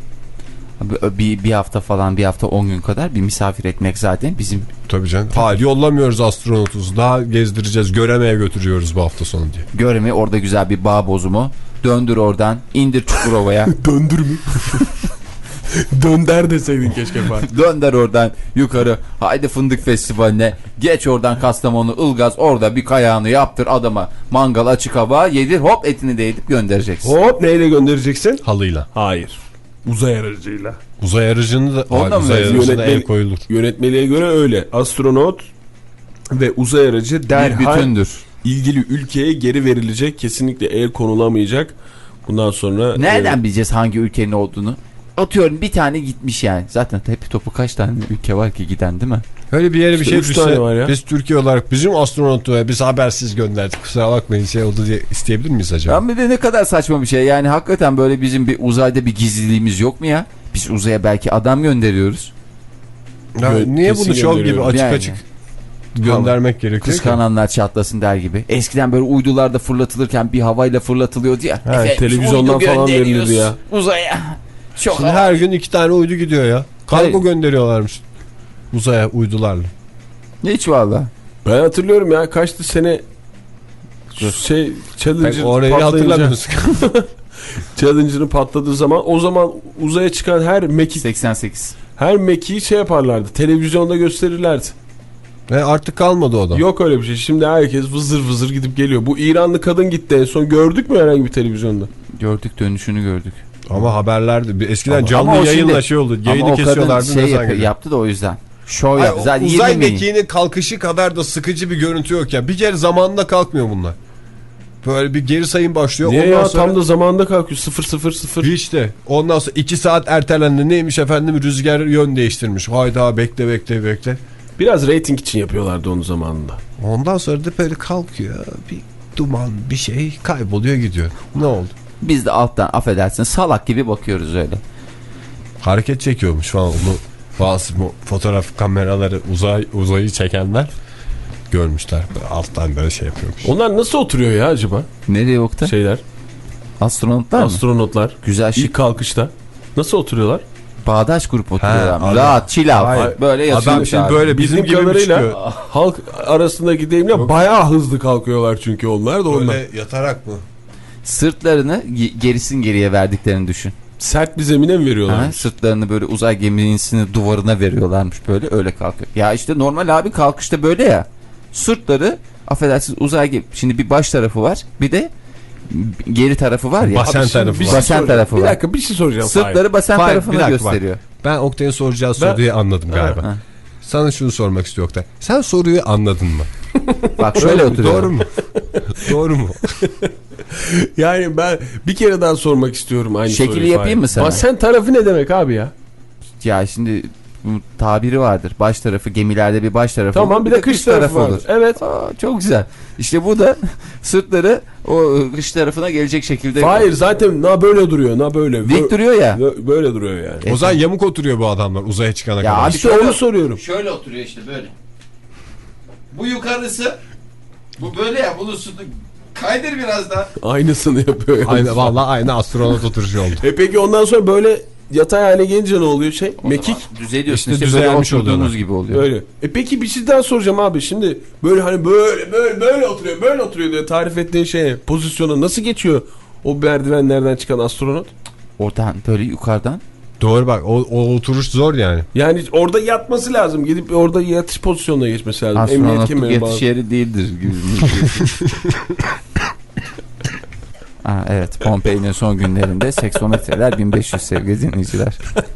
Abi, bir, bir hafta falan bir hafta 10 gün kadar bir misafir etmek zaten bizim Tabii canım. Hayır yollamıyoruz astronotuz. Daha gezdireceğiz. Göremeye götürüyoruz bu hafta sonu diye. göremi orada güzel bir bağ bozumu. Döndür oradan indir Çukurova'ya. Döndür mü? Dönder deseydin keşke Fatih. Dönder oradan yukarı. Haydi fındık festivaline. Geç oradan Kastamonu, Ilgaz orada bir kayağını yaptır adama. Mangal açık hava yedir hop etini de edip göndereceksin. Hop neyle göndereceksin? Halıyla. Hayır. Uzay aracıyla. Uzay aracını da Ondan uzay aracına Yönetmeni- el koyulur. Yönetmeliğe göre öyle. Astronot ve uzay aracı Bir derhal bütündür. ilgili ülkeye geri verilecek. Kesinlikle el konulamayacak. Bundan sonra... Nereden e, bileceğiz hangi ülkenin olduğunu? Atıyorum bir tane gitmiş yani. Zaten hep topu kaç tane ülke var ki giden değil mi? Öyle bir yere bir İşte şey düşse tane var ya. biz Türkiye olarak bizim astronotu biz habersiz gönderdik kusura bakmayın şey oldu diye isteyebilir miyiz acaba? Bir de ne kadar saçma bir şey. Yani hakikaten böyle bizim bir uzayda bir gizliliğimiz yok mu ya? Biz uzaya belki adam gönderiyoruz. Ya niye bunu şov gibi açık Yani. açık göndermek gerekiyor ki? Kıskananlar çatlasın der gibi. Eskiden böyle uydularda fırlatılırken bir havayla fırlatılıyordu ya. Ha, Efendim, televizyondan falan verilirdi ya. Uzaya. Çok Şimdi her gün iki tane uydu gidiyor ya. Kargo Hayır. gönderiyorlarmış. Uzaya uydularla. Hiç valla. Ben hatırlıyorum ya kaçtı sene şey Challenger orayı hatırlamıyorsun. Challenger'ın patladığı zaman o zaman uzaya çıkan her mekik 88. her mekiği şey yaparlardı. Televizyonda gösterirlerdi. Ve artık kalmadı o da. Yok öyle bir şey. Şimdi herkes vızır vızır gidip geliyor. Bu İranlı kadın gitti en son. Gördük mü herhangi bir televizyonda? Gördük dönüşünü gördük. Ama haberlerde eskiden Ama- canlı ama yayınla şimdi- şey oldu. Yayını kesiyorlardı. şey yap- yaptı da o yüzden. Şov yaptı. Zaten uzay 20 bin. mekiğinin kalkışı kadar da sıkıcı bir görüntü yok ya. Bir kere zamanında kalkmıyor bunlar. Böyle bir geri sayım başlıyor. Niye Ondan ya sonra... tam da zamanında kalkıyor. 0 0 0. Hiç de. Ondan sonra 2 saat ertelendi. Neymiş efendim rüzgar yön değiştirmiş. Hayda bekle bekle bekle. Biraz reyting için yapıyorlardı onun zamanında. Ondan sonra da böyle kalkıyor. Bir duman bir şey kayboluyor gidiyor. Ne oldu? Biz de alttan affedersin salak gibi bakıyoruz öyle. Hareket çekiyormuş falan. Onu bazı bu fotoğraf kameraları uzay uzayı çekenler görmüşler. Alttan böyle şey yapıyormuş. Onlar nasıl oturuyor ya acaba? Nereye yoktu? Şeyler, Astronotlar mı? astronotlar. Güzel şık. İlk kalkışta. Nasıl oturuyorlar? Bağdaş grup oturuyorlar. adam- Rahat, chill out. Hayır. Böyle Adam yatıyormuş şimdi abi. böyle bizim, Bizim gibi mi kadarıyla halk arasındaki deyimle bayağı hızlı kalkıyorlar çünkü onlar da ondan. Böyle yatarak mı? Sırtlarını ge- gerisin geriye verdiklerini düşün. Sert bir zemine mi veriyorlar? Sırtlarını böyle uzay gemisinin duvarına veriyorlarmış böyle öyle kalkıyor. Ya işte normal abi kalkışta böyle ya. Sırtları affedersiniz uzay gemi. Şimdi bir baş tarafı var bir de geri tarafı var ya. Basen tarafı bir var. şey Basen tarafı Bir var. dakika bir şey soracağım. Sırtları basen Hayır, bir tarafına gösteriyor. Ben Oktay'ın soracağı Ben- soruyu anladım galiba. Ha. Sana şunu sormak istiyor Oktay. Sen soruyu anladın mı? Bak şöyle Doğru mu? oturuyor. Doğru mu? Doğru mu? Yani ben bir kere daha sormak istiyorum aynı Şekili soruyu. yapayım Fahir. mı sana? Basen tarafı ne demek abi ya? Ya şimdi Bu tabiri vardır. Baş tarafı gemilerde bir baş tarafı Tamam olur, bir de kış tarafı var. Evet. Aa, çok güzel. İşte bu da sırtları o kış tarafına gelecek şekilde. Hayır zaten na böyle duruyor na böyle. Dik duruyor ya. Bö- Böyle duruyor yani. O zaman yamuk oturuyor bu adamlar uzaya çıkana Ya kadar. İşte onu soruyorum. Şöyle oturuyor işte böyle. Bu yukarısı. Bu böyle ya. Bunu kaydır biraz daha. Aynısını yapıyor. yani. Aynı, vallahi aynı astronot oturuşu oldu. E peki ondan sonra böyle yatay hale gelince ne oluyor şey? Mekik. Düzeliyorsun. İşte İşte, böyle düzelmiş oturduğunuz gibi oluyor. Öyle. E peki bir şey daha soracağım abi. Şimdi böyle hani böyle böyle böyle oturuyor böyle oturuyor diye tarif ettiğin şeye pozisyona nasıl geçiyor o merdivenlerden çıkan astronot? Oradan böyle yukarıdan. Doğru bak o, o oturuş zor yani. Yani orada yatması lazım. Gidip orada yatış pozisyonuna geçmesi lazım. Kemeri yatış yeri değildir Aa, evet Pompei'nin son günlerinde seksometreler 1500 sevgili dinleyiciler.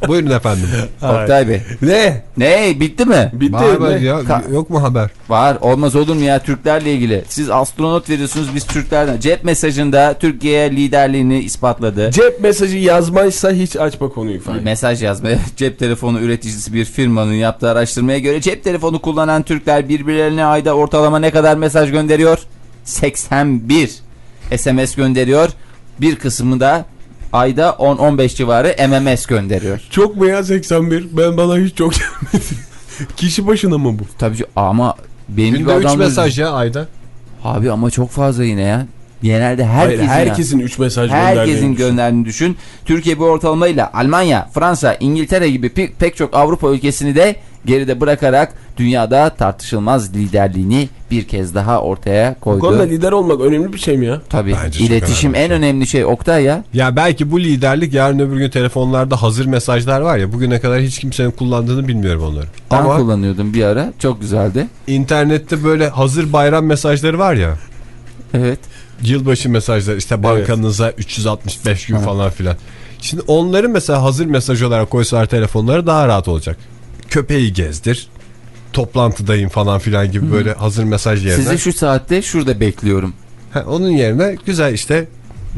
Buyurun efendim. Oktay Bey. Ne? Ne bitti mi? Bitti. Var ne? ya? Ka- Yok mu haber? Var olmaz olur mu ya Türklerle ilgili. Siz astronot veriyorsunuz biz Türklerden. Cep mesajında Türkiye'ye liderliğini ispatladı. Cep mesajı yazmaysa hiç açma konuyu falan. Mesaj yazmaya cep telefonu üreticisi bir firmanın yaptığı araştırmaya göre cep telefonu kullanan Türkler birbirlerine ayda ortalama ne kadar mesaj gönderiyor? 81 SMS gönderiyor. Bir kısmı da ayda 10-15 civarı MMS gönderiyor. Çok mu ya 81? Ben bana hiç çok gelmedi. Kişi başına mı bu? Tabii ki- ama benim Günde 3 adamlar... mesaj ya ayda. Abi ama çok fazla yine ya. Genelde herkesin, Hayır, herkesin 3 mesaj gönderdiğini Herkesin düşün. gönderdiğini düşün. Türkiye bu ortalamayla Almanya, Fransa, İngiltere gibi pe- pek çok Avrupa ülkesini de geride bırakarak dünyada tartışılmaz liderliğini bir kez daha ortaya Bu konuda koydu. lider olmak önemli bir şey mi ya? Tabii Bence iletişim önemli en önemli şey Oktay ya. Ya belki bu liderlik yarın öbür gün telefonlarda hazır mesajlar var ya bugüne kadar hiç kimsenin kullandığını bilmiyorum onları. Ben Ama kullanıyordum bir ara. Çok güzeldi. internette böyle hazır bayram mesajları var ya. Evet. Yılbaşı mesajları işte bankanıza 365 gün Ha. falan filan. Şimdi onları mesela hazır mesaj olarak koysalar telefonları daha rahat olacak. Köpeği gezdir. Toplantıdayım falan filan gibi böyle hazır mesaj yerine. Sizi şu saatte şurada bekliyorum. Ha, onun yerine güzel işte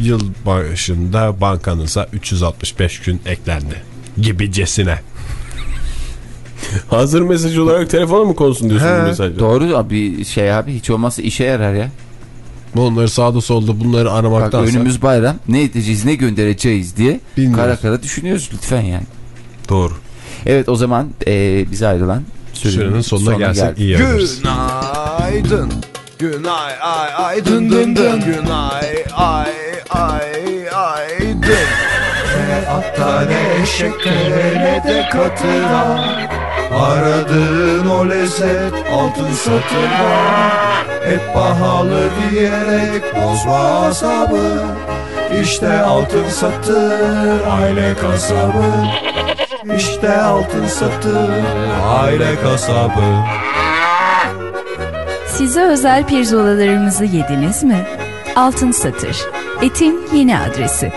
yıl başında bankanıza 365 gün eklendi gibicesine. Hazır mesaj olarak telefona mı konsun diyorsun He, bu mesajı? Doğru abi şey abi hiç olmazsa işe yarar ya. Onları sağda solda bunları Bak aramaktansa. önümüz bayram ne edeceğiz ne göndereceğiz diye Bilmiyoruz. kara kara düşünüyoruz lütfen yani. Doğru. Evet o zaman eee bize ayrılan sürenin, Sürenin sonuna gelsek iyi yaparız. Günaydın. Günay ay ay dın dın dın. Günay ay ay ay dın. Ne atta ne eşekte ne de katıra. Aradığın o lezzet altın satırda. Hep pahalı diyerek bozma asabı. İşte altın satır aile kasabı. İşte altın satır aile kasabı. Size özel pirzolalarımızı yediniz mi? Altın Satır. Etin yeni adresi.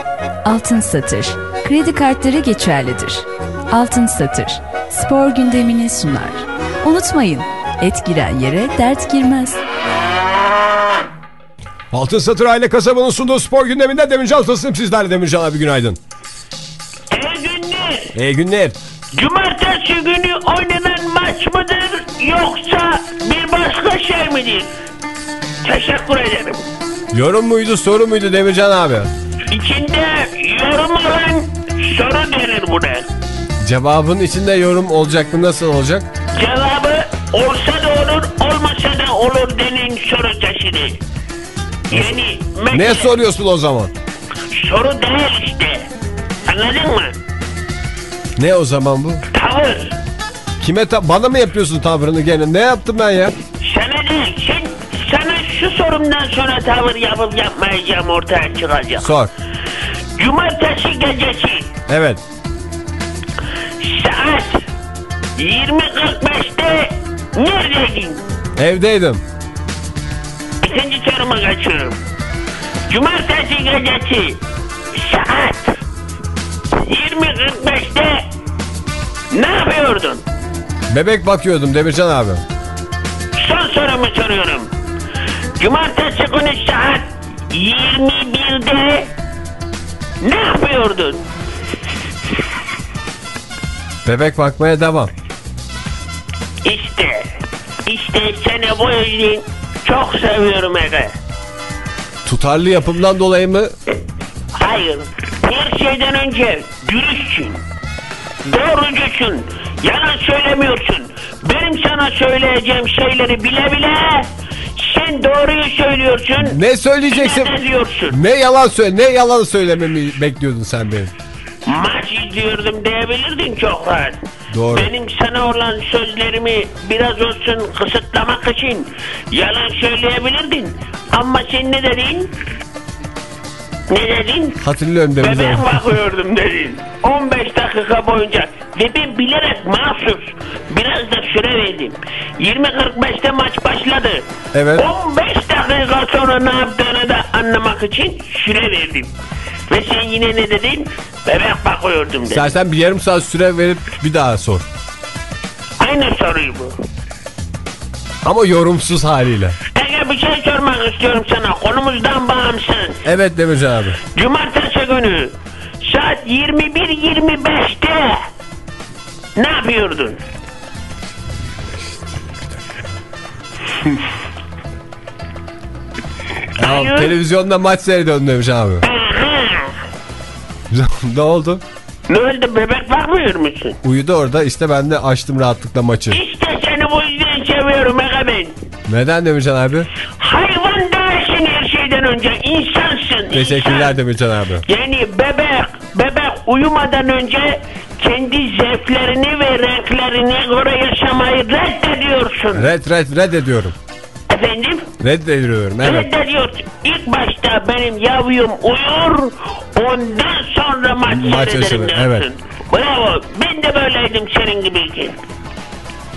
Altın Satır. Kredi kartları geçerlidir. Altın Satır. Spor gündemini sunar. Unutmayın, et giren yere dert girmez. Altın Satır Aile Kasabı'nın sunduğu spor gündeminde Demircan Ustası'nım sizlerle Demircan abi günaydın. İyi günler. İyi günler. Cumartesi günü oynanan maç mıdır yoksa bir başka şey midir? Teşekkür ederim. Yorum muydu soru muydu Demircan abi? İçinde yorum olan soru denir buna. Cevabın içinde yorum olacak mı nasıl olacak? Cevabı olsa Ne soruyorsun o zaman? soru değil işte. Anladın mı? Ne o zaman bu? Tavır. Kime ta- bana mı yapıyorsun tavrını gene? Ne yaptım ben ya? Sana değil. Sen, sana şu sorumdan sonra tavır yapıp yapmayacağım ortaya çıkacak. Sor. Cumartesi gecesi Evet. saat 20.45'te neredeydin? Evdeydim. İkinci soruma geçiyorum. Cumartesi gecesi saat 20.45'te ne yapıyordun? Bebek bakıyordum Demircan abi. Son sorumu soruyorum. Cumartesi günü saat 21'de ne yapıyordun? Bebek bakmaya devam. İşte seni bu yüzden çok seviyorum Ege. Tutarlı yapımdan dolayı mı? Hayır. Her şeyden önce dürüstsün. Doğrucusun. Yalan söylemiyorsun. Benim sana söyleyeceğim şeyleri bile bile sen doğruyu söylüyorsun. Ne söyleyeceksin? Ne diyorsun? Ne yalan söyle, ne yalan söylememi bekliyordun sen benim? Maç izliyordum diyebilirdin çok rahat. Doğru. Benim sana olan sözlerimi biraz olsun kısıtlamak için yalan söyleyebilirdin. Ama sen ne dedin? Ne dedin? Hatırlıyorum Bebeğe Hanım. bakıyordum dedin. 15 dakika boyunca. Ve ben bilerek mahsus biraz da süre verdim. 20.45'te maç başladı. Evet. 15 dakika sonra ne yaptığını da anlamak için süre verdim. Ve sen yine ne dedin? Bebek bakıyordum dedin. İstersen bir yarım saat süre verip bir daha sor. Aynı soruyu bu. Ama yorumsuz haliyle. Ege bir şey sormak istiyorum sana. Konumuzdan bağımsız. Evet Demircan abi. Cumartesi günü saat 21.25'te ne yapıyordun? Ya, Hayır. televizyonda maç seyrediyordum Demircan abi. Ne oldu? Ne oldu bebek bakmıyor musun? Uyudu orada işte ben de açtım rahatlıkla maçı. İşte seni bu yüzden seviyorum Ege ben. Neden Demircan abi? Hayvan değilsin her şeyden önce. insansın. Teşekkürler insan. Demircan abi. Yani bebek, bebek uyumadan önce kendi zevklerini ve renklerine göre yaşamayı reddediyorsun. Red red red ediyorum. Efendim? Reddediyorum evet. Reddediyorsun. İlk başta benim yavrum uyur, ondan sonra maç, Maç seyrederim diyorsun. evet. Bravo. Ben de böyleydim senin gibiyken.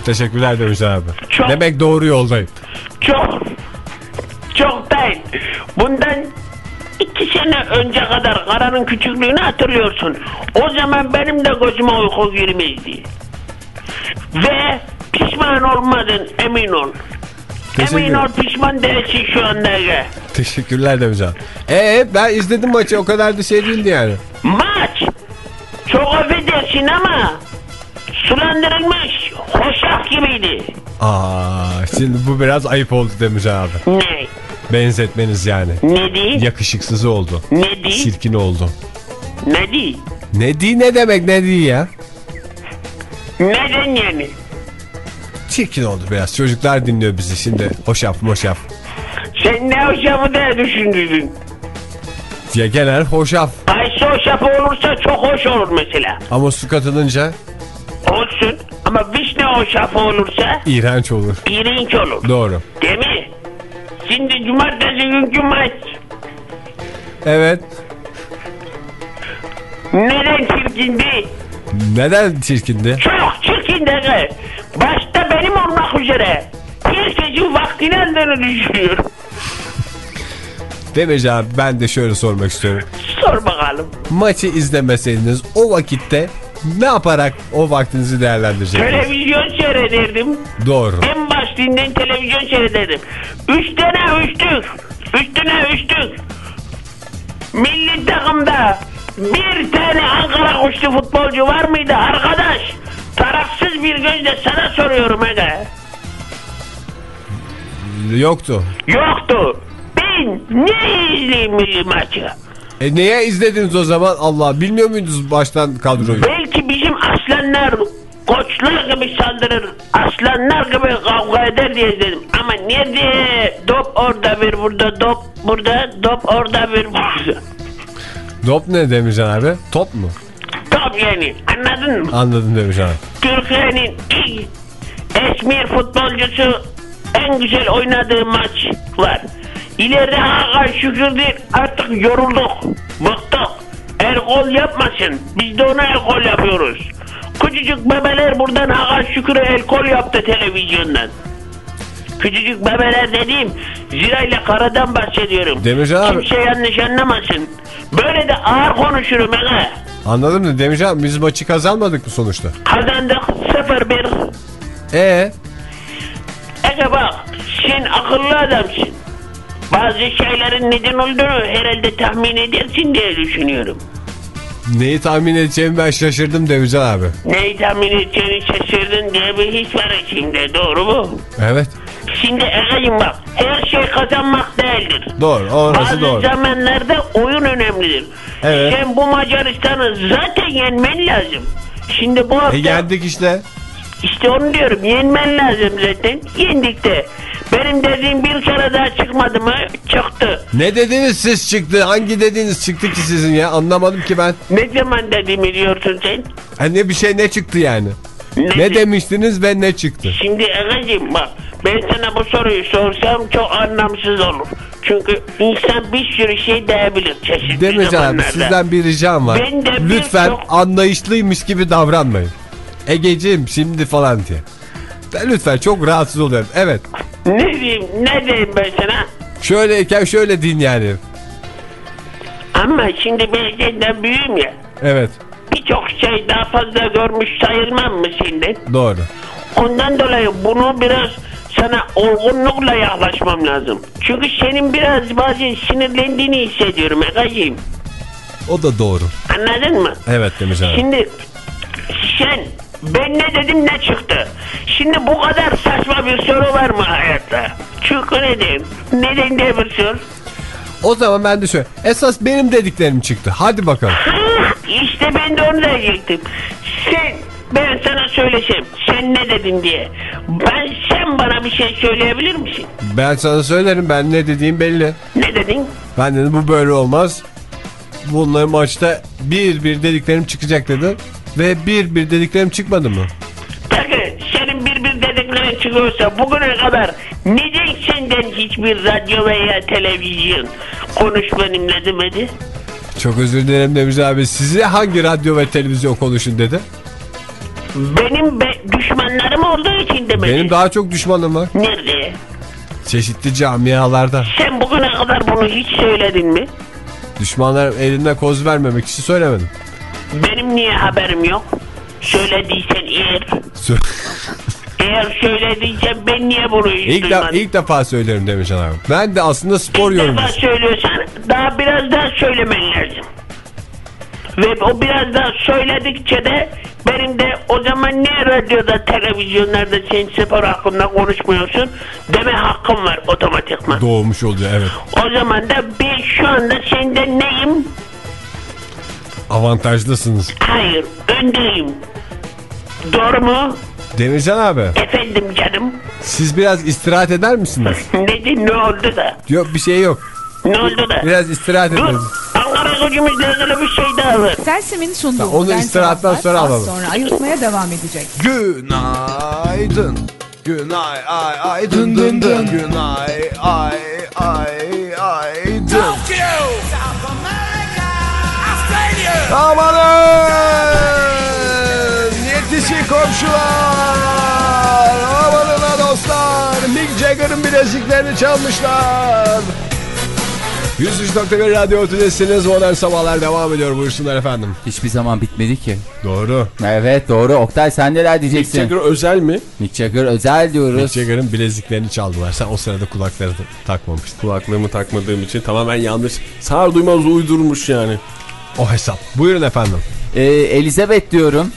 Teşekkürler Demircan abi. Çok- Demek doğru yoldayım. Çok, çok değil. Bundan iki sene önce kadar karanın küçüklüğünü hatırlıyorsun. O zaman benim de gözüme uyku girmezdi. Ve pişman olmadın emin ol. Teşekkür Emin ol pişman değilsin şu anda. Teşekkürler Demircan. Ee ben izledim maçı o kadar da şey değildi yani. Maç çok affedersin ama sulandırılmış hoşaf gibiydi. Aa şimdi bu biraz ayıp oldu Demircan abi. Ne? Benzetmeniz yani. Ne di? Yakışıksız oldu. Ne di? Çirkin oldu. Ne di? Ne di ne demek ne di ya? Neden yani? Çirkin oldu biraz. Çocuklar dinliyor bizi şimdi. Hoşaf moşaf. Sen ne hoşafı diye düşündün? Ya genel hoşaf. Ayşe hoşafı olursa çok hoş olur mesela. Ama su katılınca Olsun. Ama vişne hoşafı olursa iğrenç olur. iğrenç olur. Doğru. Değil mi? Şimdi cumartesi günkü maç. Evet. Neden çirkindi? Neden çirkindi? Çok çirkindi. Üzere. Herkesin vaktini aldığını düşünüyorum. Demirci abi ben de şöyle sormak istiyorum. Sor bakalım. Maçı izlemeseydiniz o vakitte ne yaparak o vaktinizi değerlendirecektiniz? Televizyon seyrederdim. Doğru. En başından televizyon seyrederdim. Üç tane üçtük. Üstüne üçtük. Milli takımda bir tane Ankara kuşlu futbolcu var mıydı arkadaş? Tarafsız bir gözle sana soruyorum Ege. Yoktu. Yoktu. Ben ne izleyeyim maçı? E neye izlediniz o zaman? Allah bilmiyor muydunuz baştan kadroyu? Belki bizim aslanlar koçlar gibi saldırır, aslanlar gibi kavga eder diye izledim. Ama nerede? Top orada bir burada, top burada, top orada bir burada. Dop ne Demircan abi? Top mu? Top yani anladın mı? Anladım Demircan abi. Türkiye'nin ilk esmer futbolcusu en güzel oynadığı maç var. İleride Hakan Şükür'dür artık yorulduk, bıktık. El kol yapmasın. Biz de ona el kol yapıyoruz. Küçücük bebeler buradan Hakan Şükür'e el kol yaptı televizyondan. Küçücük bebeler dediğim Zira ile Kara'dan bahsediyorum. Demircan abi. Kimse yanlış anlamasın. Böyle de ağır konuşurum Ege. Anladım da Demircan biz maçı kazanmadık mı sonuçta? Kazandık 0-1. E Ege bak sen akıllı adamsın. Bazı şeylerin neden olduğunu herhalde tahmin edersin diye düşünüyorum. neyi tahmin edeceğimi ben şaşırdım Demircan abi. Neyi tahmin edeceğini şaşırdın diye bir his var içimde doğru mu? Evet. Şimdi Egeciğim bak her şey kazanmak değildir. Doğru orası Bazı doğru. zamanlarda oyun önemlidir. Evet. Sen bu Macaristan'ı zaten yenmen lazım. Şimdi bu hafta E geldik işte. İşte onu diyorum yenmen lazım zaten. Yendik de. Benim dediğim bir kere daha çıkmadı mı? Çıktı. Ne dediniz siz çıktı? Hangi dediğiniz çıktı ki sizin ya? Anlamadım ki ben. Ne zaman dediğimi diyorsun sen? Ha, ne bir şey ne çıktı yani? Ne, Ne demiştiniz ve ne çıktı? Şimdi Egeciğim bak ben sana bu soruyu sorsam çok anlamsız olur. Çünkü insan bir sürü şey diyebilir çeşitli Demircan abi sizden bir ricam var. Ben de Lütfen çok- anlayışlıymış gibi davranmayın. Egeciğim şimdi falan diye. Ben lütfen çok rahatsız oluyorum. Evet. Ne diyeyim ne diyeyim ben sana? Şöyleyken şöyle din yani. Ama şimdi ben senden büyüğüm ya. Evet. Birçok şey daha fazla görmüş sayılmam mı senden? Doğru. Ondan dolayı bunu biraz sana olgunlukla yaklaşmam lazım. Çünkü senin biraz bazen sinirlendiğini hissediyorum Egeciğim. O da doğru. Anladın mı? Evet Demircan. Şimdi sen ben ne dedim ne çıktı. Şimdi bu kadar saçma bir soru var mı hayatta? Çünkü neden? Neden diye bir soru. O zaman ben de şöyle. Esas benim dediklerim çıktı. Hadi bakalım. işte ben de onu diyecektim. Sen ben sana söylesem sen ne dedin diye. Ben sen bana bir şey söyleyebilir misin? Ben sana söylerim. Ben ne dediğim belli. Ne dedin? Ben dedim bu böyle olmaz. Bunların maçta bir bir dediklerim çıkacak dedi. Ve bir bir dediklerim çıkmadı mı? Peki senin bir bir dediklerin çıkıyorsa bugüne kadar neden senden hiçbir radyo veya televizyon konuş benimle demedi? Çok özür dilerim Demirci abi. Size hangi radyo ve televizyon konuşun dedi? Benim be, düşmanlarım olduğu için demedi. Benim daha çok düşmanım var. Nerede? Çeşitli camialarda. Sen bugüne kadar bunu hiç söyledin mi? Düşmanlar eline koz vermemek için söylemedim. Benim niye haberim yok? Söylediysen eğer, Sö- eğer söylediysen ben niye bunu hiç ilk, de, ilk defa söylerim Demircan abi. Ben de aslında spor İlk defa söylüyorsan daha biraz daha söylemen lazım. Ve o biraz daha söyledikçe de benim de o zaman niye radyoda, televizyonlarda sen spor hakkında konuşmuyorsun deme hakkım var otomatikman. Doğmuş oluyor evet. O zaman da ben şu anda senden neyim? Avantajlısınız. Hayır, öndeyim. Doğru mu? Demircan abi Efendim canım. siz biraz istirahat eder misiniz? Neden ne oldu da? Yok bir şey yok. Ne oldu da? Biraz istirahat ederiz. Ankara gücümüzle ilgili bir şey daha var. Selsim'in sunduğu Tamam, onu istirahattan sonra alalım. sonra ayıltmaya devam edecek. Günaydın. Günay ay ay dın dın dın. Günay ay ay ay Amanın! Yetişin komşular! Amanın ha dostlar! Mick Jagger'ın bileziklerini çalmışlar. 103.1 Radyo Tülesi'niz modern sabahlar devam ediyor buyursunlar efendim. Hiçbir zaman bitmedi ki. Doğru. Evet doğru. Oktay sen neler diyeceksin? Jagger özel mi? Mick Jagger özel diyoruz. Mick Jagger'ın bileziklerini çaldılar. Sen o sırada kulakları da takmamıştın. Kulaklığımı takmadığım için tamamen yanlış. Sağır duymaz uydurmuş yani. O hesap. Buyurun efendim. Ee, Elizabeth diyorum.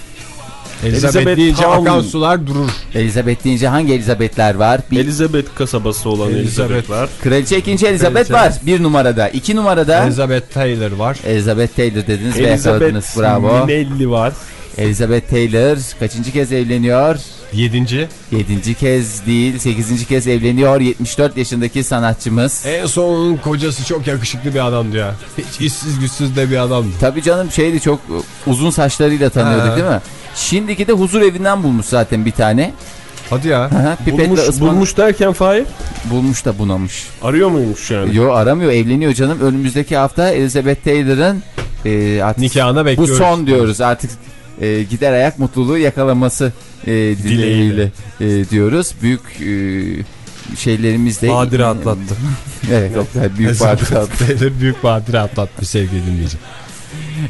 Elizabeth, Elizabeth deyince Town. akan sular durur. Elizabeth deyince hangi Elizabeth'ler var? Bir, Elizabeth kasabası olan Elizabeth. Elizabeth, var. Kraliçe 2. Elizabeth Kraliçe. var. Bir numarada. iki numarada Elizabeth Taylor var. Elizabeth Taylor dediniz ve yakaladınız. Elizabeth Bravo. Minelli var. Elizabeth Taylor kaçıncı kez evleniyor? Yedinci. Yedinci kez değil, sekizinci kez evleniyor. 74 yaşındaki sanatçımız. En son kocası çok yakışıklı bir adamdı ya. Hiç işsiz güçsüz de bir adamdı. Tabii canım şeydi çok uzun saçlarıyla tanıyorduk Ha. değil mi? Şimdiki de huzur evinden bulmuş zaten bir tane. Hadi ya. Aha, pipetle Bulmuş, ısman- bulmuş derken Fahir bulmuş da bunamış. arıyor muymuş yani? Yo aramıyor evleniyor canım. Önümüzdeki hafta Elizabeth Taylor'ın e, artık Nikahına bu bekliyoruz. son diyoruz artık e, gider ayak mutluluğu yakalaması e, dileğiyle e, diyoruz. Büyük e, şeylerimiz de Badire atlattı. evet Oktay büyük badire atlattı. Büyük badire atlatmış sevgili dinleyici.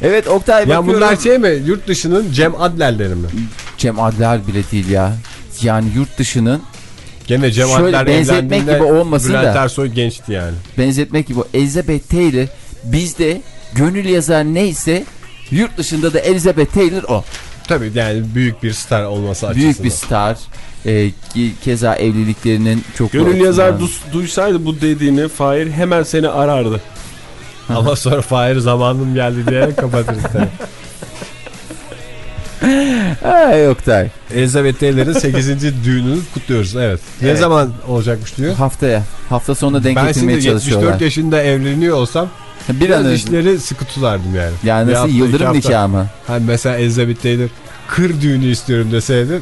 Evet Oktay Ya bakıyorum. bunlar şey mi? Yurt dışının Cem Adler'leri mi? Cem Adler bile değil ya. Yani yurt dışının Gene Cem Şöyle Adler benzetmek gibi olmasın Bülent da. Ersoy gençti yani. benzetmek gibi Elizabeth Taylor bizde gönül yazar neyse yurt dışında da Elizabeth Taylor o. Tabii yani büyük bir star olması açısından. Büyük bir star. e, ki- keza evliliklerinin çok Gönül yazar dus- duysaydı bu dediğini Fahir hemen seni arardı. Ama sonra Fahir zamanım geldi diye kapatırız. tabii. Ay Oktay. Elizabeth Taylor'ın 8. düğününü kutluyoruz. Evet. Ne Evet. zaman olacakmış diyor. Haftaya. Hafta sonunda denk Ben şimdi getirmeye 74 çalışıyorlar. yaşında evleniyor olsam Bir an biraz önce. işleri sıkı tutardım yani. Yani Bir nasıl hafta, yıldırım nikahı mı? Hani mesela Elizabeth Taylor kır düğünü istiyorum deseydi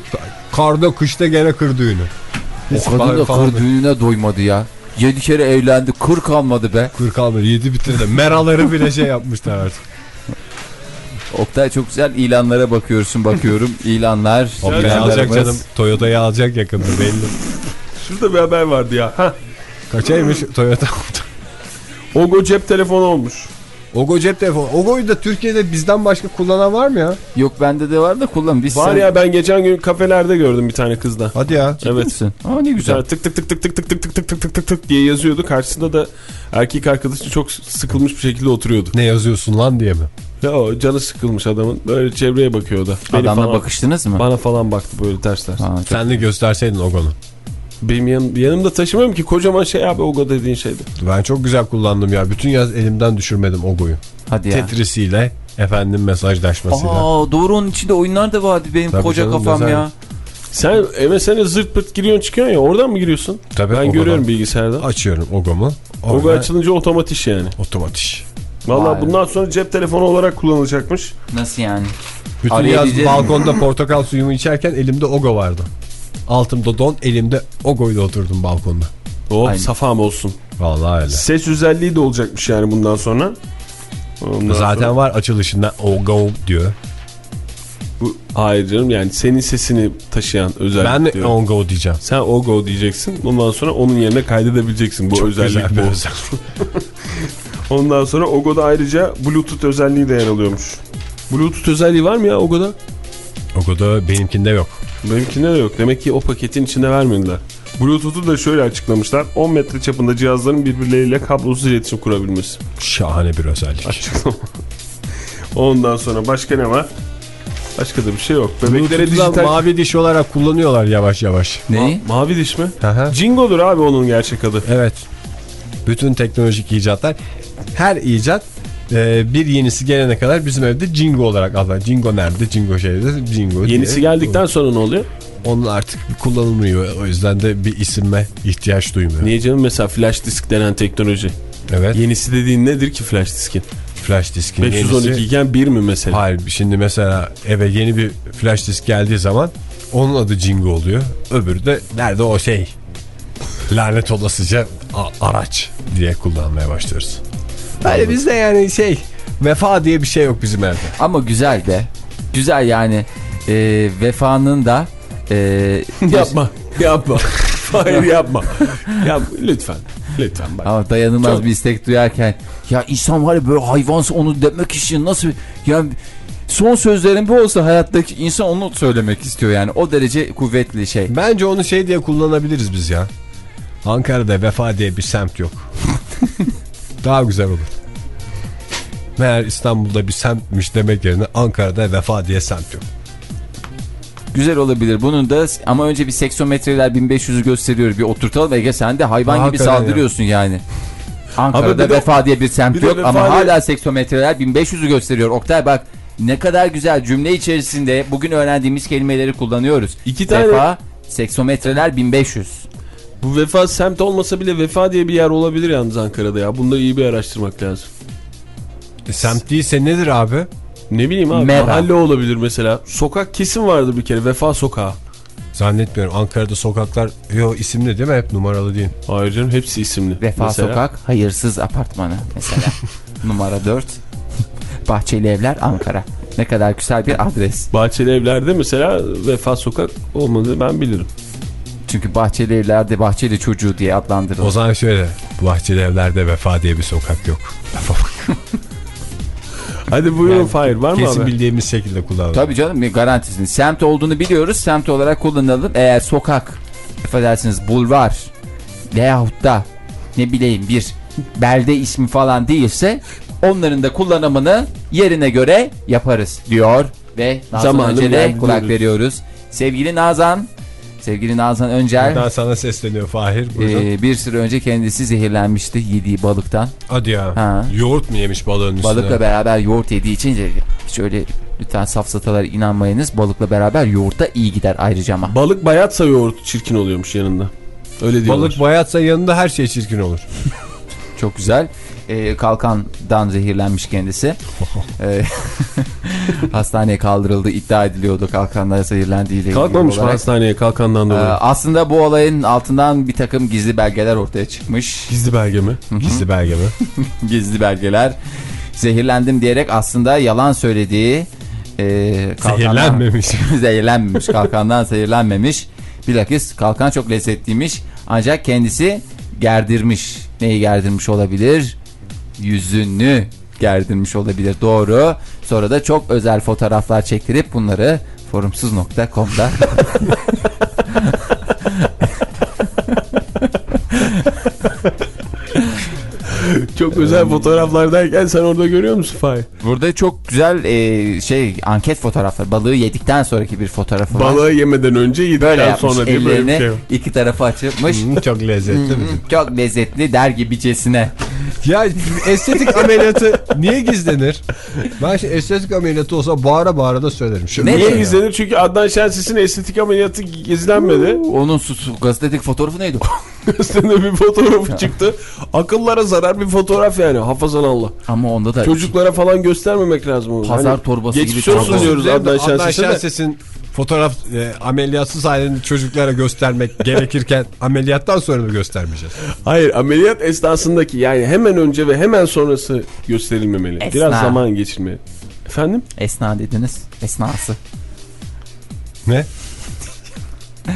karda kışta gene kır düğünü. Hiç O kadın da kır düğününe doymadı ya. Yedi kere evlendi. Kır kalmadı be. Kır kalmadı. Yedi bitirdi. Meraları bile şey yapmışlar artık. Oktay çok güzel ilanlara bakıyorsun bakıyorum. İlanlar. Opel'i alacak canım. Toyota'yı alacak yakında belli. Şurada bir haber vardı ya. Heh. Kaçaymış Toyota? Ogo cep telefonu olmuş. Ogo cep telefonu. Ogo'yu da Türkiye'de bizden başka kullanan var mı ya? Yok bende de var da kullan. Biz Var sen- ya ben geçen gün kafelerde gördüm bir tane kızda. Hadi ya. Ciddi Evet. misin? Aa ne güzel. Tık tık tık tık tık tık tık tık tık tık tık tık tık diye yazıyordu. Karşısında da erkek arkadaşı çok sıkılmış bir şekilde oturuyordu. Ne yazıyorsun lan diye mi? Ya o canı sıkılmış adamın. Böyle çevreye bakıyordu. Beni Adamla falan- bakıştınız mı? Bana falan baktı böyle ters ters. Aa, Sen de gösterseydin Ogo'nu. Benim yanım, yanımda taşımıyorum ki kocaman şey abi Ogo dediğin şeydi. Ben çok güzel kullandım ya. Bütün yaz elimden düşürmedim Ogo'yu. Hadi ya. Tetrisiyle efendim mesajlaşmasıyla. Aa doğru onun içinde oyunlar da vardı benim Tabii koca canım, kafam güzel. ya. Sen MSN'e zırt pırt giriyorsun çıkıyorsun ya oradan mı giriyorsun? Tabii Ben Ogo'dan. görüyorum bilgisayarda. Açıyorum Ogo'mu. Ogo açılınca otomatik yani. Otomatik. Valla bundan sonra cep telefonu olarak kullanılacakmış. Nasıl yani? Bütün mi? yaz balkonda portakal suyumu içerken elimde Ogo vardı. Altımda don, elimde Ogo'yla oturdum balkonda. Oh Aynen. safam olsun. Vallahi öyle. Ses özelliği de olacakmış yani bundan sonra. Ondan Zaten sonra- var açılışında Ogo diyor. Bu, hayır canım yani senin sesini taşıyan özellik Ben de diyor. Ogo diyeceğim. Sen Ogo diyeceksin. Bundan sonra onun yerine kaydedebileceksin bu Çok özellik. güzel bir bu. özellik. Ondan sonra Ogo'da ayrıca Bluetooth özelliği de yer alıyormuş. Bluetooth özelliği var mı ya Ogo'da? Ogo'da benimkinde yok. Benimkinde de yok. Demek ki o paketin içinde vermediler. Bluetooth'u da şöyle açıklamışlar. 10 metre çapında cihazların birbirleriyle kablosuz iletişim kurabilmesi. Şahane bir özellik. Açıklama. Ondan sonra başka ne var? Başka da bir şey yok. Bebeklere dijital... mavi diş olarak kullanıyorlar yavaş yavaş. Neyi? Mavi diş mi? Aha. Jingo'dur abi onun gerçek adı. Evet. Bütün teknolojik icatlar her icat e, bir yenisi gelene kadar bizim evde Jingo olarak adlar. Jingo nerede? Jingo şeyde. Jingo diye. Yenisi geldikten sonra ne oluyor? Onun artık kullanılmıyor. O yüzden de bir isimle ihtiyaç duymuyor. Niye canım mesela flash disk denen teknoloji. Evet. Yenisi dediğin nedir ki flash diskin? Flash diskin 512 yenisi. iken 1 mi mesela? Hayır şimdi mesela eve yeni bir flash disk geldiği zaman onun adı Jingo oluyor. Öbürü de nerede o şey lanet olasıca araç diye kullanmaya başlıyoruz. Öyle bizde yani şey vefa diye bir şey yok bizim evde. Ama güzel de. Güzel yani. e, vefanın da e, yapma. Yapma. Hayır yapma. ya lütfen. Lütfen bak. Ama dayanılmaz Çok- bir istek duyarken ya insan var ya böyle hayvansa onu demek için nasıl yani son sözlerin bu olsa hayattaki insan onu söylemek istiyor yani o derece kuvvetli şey. Bence onu şey diye kullanabiliriz biz ya. Ankara'da vefa diye bir semt yok. Daha güzel olur. Meğer İstanbul'da bir semtmiş demek yerine Ankara'da vefa diye semt yok. Güzel olabilir bunun da ama önce bir seksometreler 1500'ü gösteriyor bir oturtalım Ege sen de hayvan gibi Hakikaten saldırıyorsun yani. Ankara'da de- vefa diye bir semt bir yok ama diye- hala seksometreler 1500'ü gösteriyor. Oktay bak ne kadar güzel cümle içerisinde bugün öğrendiğimiz kelimeleri kullanıyoruz. İki tane- Vefa, seksometreler 1500. Bu vefa semt olmasa bile vefa diye bir yer olabilir yalnız Ankara'da ya. Bunu da iyi bir araştırmak lazım. E, semt değilse nedir abi? Ne bileyim abi Mera. mahalle olabilir mesela. Sokak kesin vardır bir kere vefa sokağı. Zannetmiyorum. Ankara'da sokaklar yo isimli değil mi? Hep numaralı değil. Hayır canım hepsi isimli. Vefa Mesela. Sokak, Hayırsız Apartmanı mesela. Numara 4. Bahçeli Evler, Ankara. Ne kadar güzel bir adres. Bahçeli evlerde mesela vefa sokak olmadığını ben bilirim. Çünkü Bahçeli Evler'de Bahçeli çocuğu diye adlandırılır. O zaman şöyle. Bahçeli evlerde vefa diye bir sokak yok. Hadi buyurun Yani Fahir var mı Kesin abi? bildiğimiz şekilde kullanılır. Tabii canım garantisini. Semt olduğunu biliyoruz. Semt olarak kullanalım. Eğer sokak, affedersiniz bulvar veyahut da ne bileyim bir belde ismi falan değilse onların da kullanımını yerine göre yaparız diyor ve Nazan geldi kulak veriyoruz. Sevgili Nazan Sevgili Nazan Öncel Buradan sana sesleniyor Fahir. E, bir süre önce kendisi zehirlenmişti yediği balıktan. Hadi ya. Ha. Yoğurt mu yemiş balığın üstüne? Balıkla beraber yoğurt yediği için hiç öyle lütfen safsatalara inanmayınız. Balıkla beraber yoğurta iyi gider ayrıca ama. Balık bayatsa yoğurt çirkin oluyormuş yanında. Öyle diyorlar. Balık bayatsa yanında her şey çirkin olur. Çok güzel. Ee, kalkandan zehirlenmiş kendisi. Ee, hastaneye kaldırıldı. iddia ediliyordu kalkandan zehirlendiğiyle Kalkmamış mı hastaneye kalkandan Ee, dolayı? aslında bu olayın altından bir takım gizli belgeler ortaya çıkmış. Gizli belge mi? Gizli belge mi? gizli belgeler. Zehirlendim diyerek aslında yalan söylediği e, kalkandan- Zehirlenmemiş. zehirlenmemiş. Kalkandan zehirlenmemiş. Bilakis kalkan çok lezzetliymiş. Ancak kendisi gerdirmiş. Neyi gerdirmiş olabilir? Yüzünü gerdirmiş olabilir. Doğru. Sonra da çok özel fotoğraflar çektirip bunları forumsuz.com'da Çok özel fotoğraflar derken sen orada görüyor musun Fahir? Burada çok güzel e, şey anket fotoğraflar. Balığı yedikten sonraki bir fotoğrafı var. Balığı yemeden önce Böyle yedikten yapmış sonra diye böyle bir şey var. iki tarafa açmış. Çok lezzetli mi? Çok lezzetli der gibicesine. Ya estetik ameliyatı niye gizlenir? Ben şimdi estetik ameliyatı olsa bağıra bağıra da söylerim. Şu Ne öyle Niye diyor? ya. izlenir? Çünkü Adnan Şensis'in estetik ameliyatı gizlenmedi. Onun su, su, gazetelik fotoğrafı neydi? Üstünde bir fotoğrafı çıktı. Akıllara zarar bir fotoğraf yani. Hafazan Allah. Ama onda da Çocuklara falan göstermemek lazım onu. Pazar torbası gibi Geçmiş olsun torba. diyoruz Adnan de. Şenses'in fotoğraf e, ameliyatsız halini çocuklara göstermek gerekirken ameliyattan sonra mı göstermeyeceğiz? Hayır ameliyat esnasındaki yani hemen önce ve hemen sonrası gösterilmemeli. Esna. Biraz zaman geçirmeli. Efendim? esna dediniz. Esnası. Ne?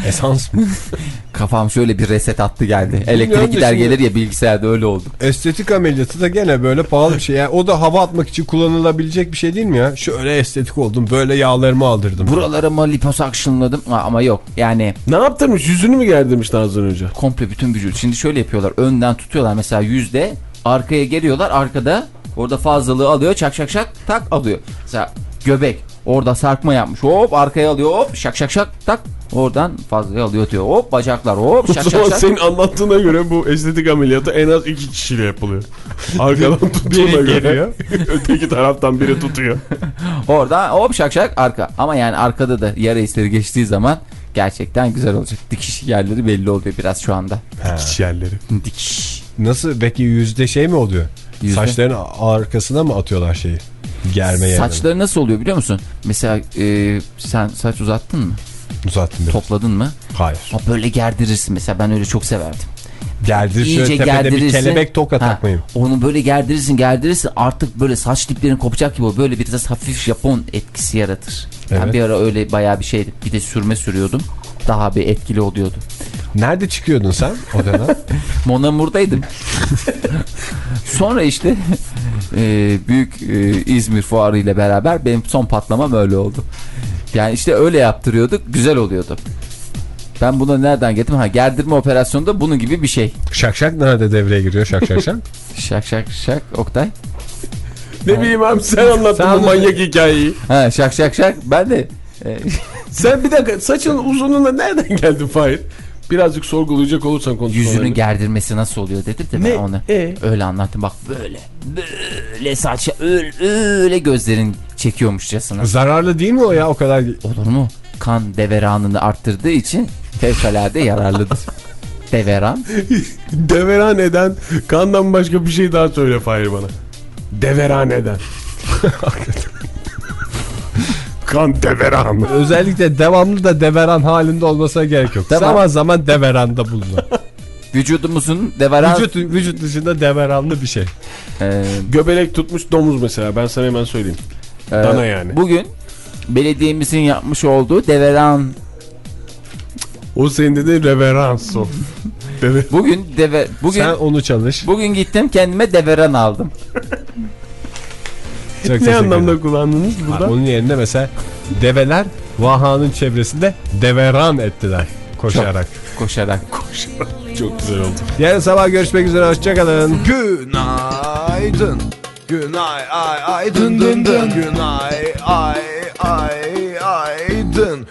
Esans mı? Kafam şöyle bir reset attı geldi. Bilmiyorum Elektrik gider şimdi- gelir ya bilgisayarda öyle oldu. Estetik ameliyatı da gene böyle pahalı bir şey. Yani o da hava atmak için kullanılabilecek bir şey değil mi ya? Şöyle estetik oldum, böyle yağlarımı aldırdım. Buralarımı liposuctionladım ama yok. Yani Ne yaptırmış? Yüzünü mü gerdirmiş daha az önce? komple bütün vücut. Şimdi şöyle yapıyorlar. Önden tutuyorlar mesela yüzde. Arkaya geliyorlar. Arkada orada fazlalığı alıyor. Çak şak şak tak alıyor. Mesela göbek. Orada sarkma yapmış. Hop arkaya alıyor. Hop şak şak şak tak. Oradan fazlayı alıyor diyor. Hop bacaklar hop şak şak senin anlattığına göre bu estetik ameliyatı en az iki kişiyle yapılıyor. Arkadan tuttuğuna göre geliyor. öteki taraftan biri tutuyor. Orada hop şak şak arka. Ama yani arkada da yara izleri geçtiği zaman gerçekten güzel olacak. Dikiş yerleri belli oluyor biraz şu anda. Dikiş yerleri. Dikiş. Nasıl peki yüzde şey mi oluyor? Yüzde. Saçların arkasına mı atıyorlar şeyi? Germe yerine. Saçları nasıl oluyor biliyor musun? Mesela e, sen saç uzattın mı? Uzattım biraz. Topladın mı? Hayır. Ha böyle gerdirirsin mesela ben öyle çok severdim. Gerdir şöyle İyice tepede bir kelebek toka Ha. Onu böyle gerdirirsin gerdirirsin artık böyle saç diplerin kopacak gibi o böyle biraz hafif Japon etkisi yaratır. Ben Evet. bir ara öyle bayağı bir şeydi. Bir de sürme sürüyordum. Daha bir etkili oluyordu. Nerede çıkıyordun sen o dönem? Monamur'daydım. Sonra işte e, büyük e, İzmir fuarı ile beraber benim son patlamam öyle oldu. Yani işte öyle yaptırıyorduk güzel oluyordu. Ben bunu nereden getirdim? Ha gerdirme operasyonunda bunun gibi bir şey. şak şak nerede devreye giriyor şak şak şak? Şak şak şak Oktay. Ne bileyim abi sen anlattın Sen bu manyak hikayeyi. Ha şak şak şak ben de e, Sen bir dakika saçın uzunluğuna nereden geldin Fahir? Birazcık sorgulayacak olursan konuşmalarını. yüzünün gerdirmesi nasıl oluyor dedim de ben Ne? onu. E? Öyle anlattım bak böyle böyle saç öyle, öyle gözlerin çekiyormuşçasına. Zararlı değil mi o ya o kadar? Olur mu? Kan deveranını arttırdığı için fevkalade yararlıdır. Deveran. Deveran eden kandan başka bir şey daha söyle Fahir bana. Deveran eden. kan deveran. Özellikle devamlı da deveran halinde olmasına gerek yok. Tamam. Zaman zaman deveranda bulunur. Vücudumuzun deveran... vücut, vücut dışında deveranlı bir şey. Ee, Göbelek tutmuş domuz mesela ben sana hemen söyleyeyim. e, Dana yani. Bugün belediyemizin yapmış olduğu deveran... O senin dediğin reverans o. Deve... Bugün deve... Bugün... Sen onu çalış. Bugün gittim kendime deveran aldım. Çok ne anlamda ederim. kullandınız Ha, burada? Onun yerine mesela develer Vaha'nın çevresinde deveran ettiler koşarak. Koşarak. Çok güzel oldu. Yarın sabah görüşmek üzere hoşçakalın. Günaydın. Günay ay ay dın dın dın. Günay ay ay ay dın.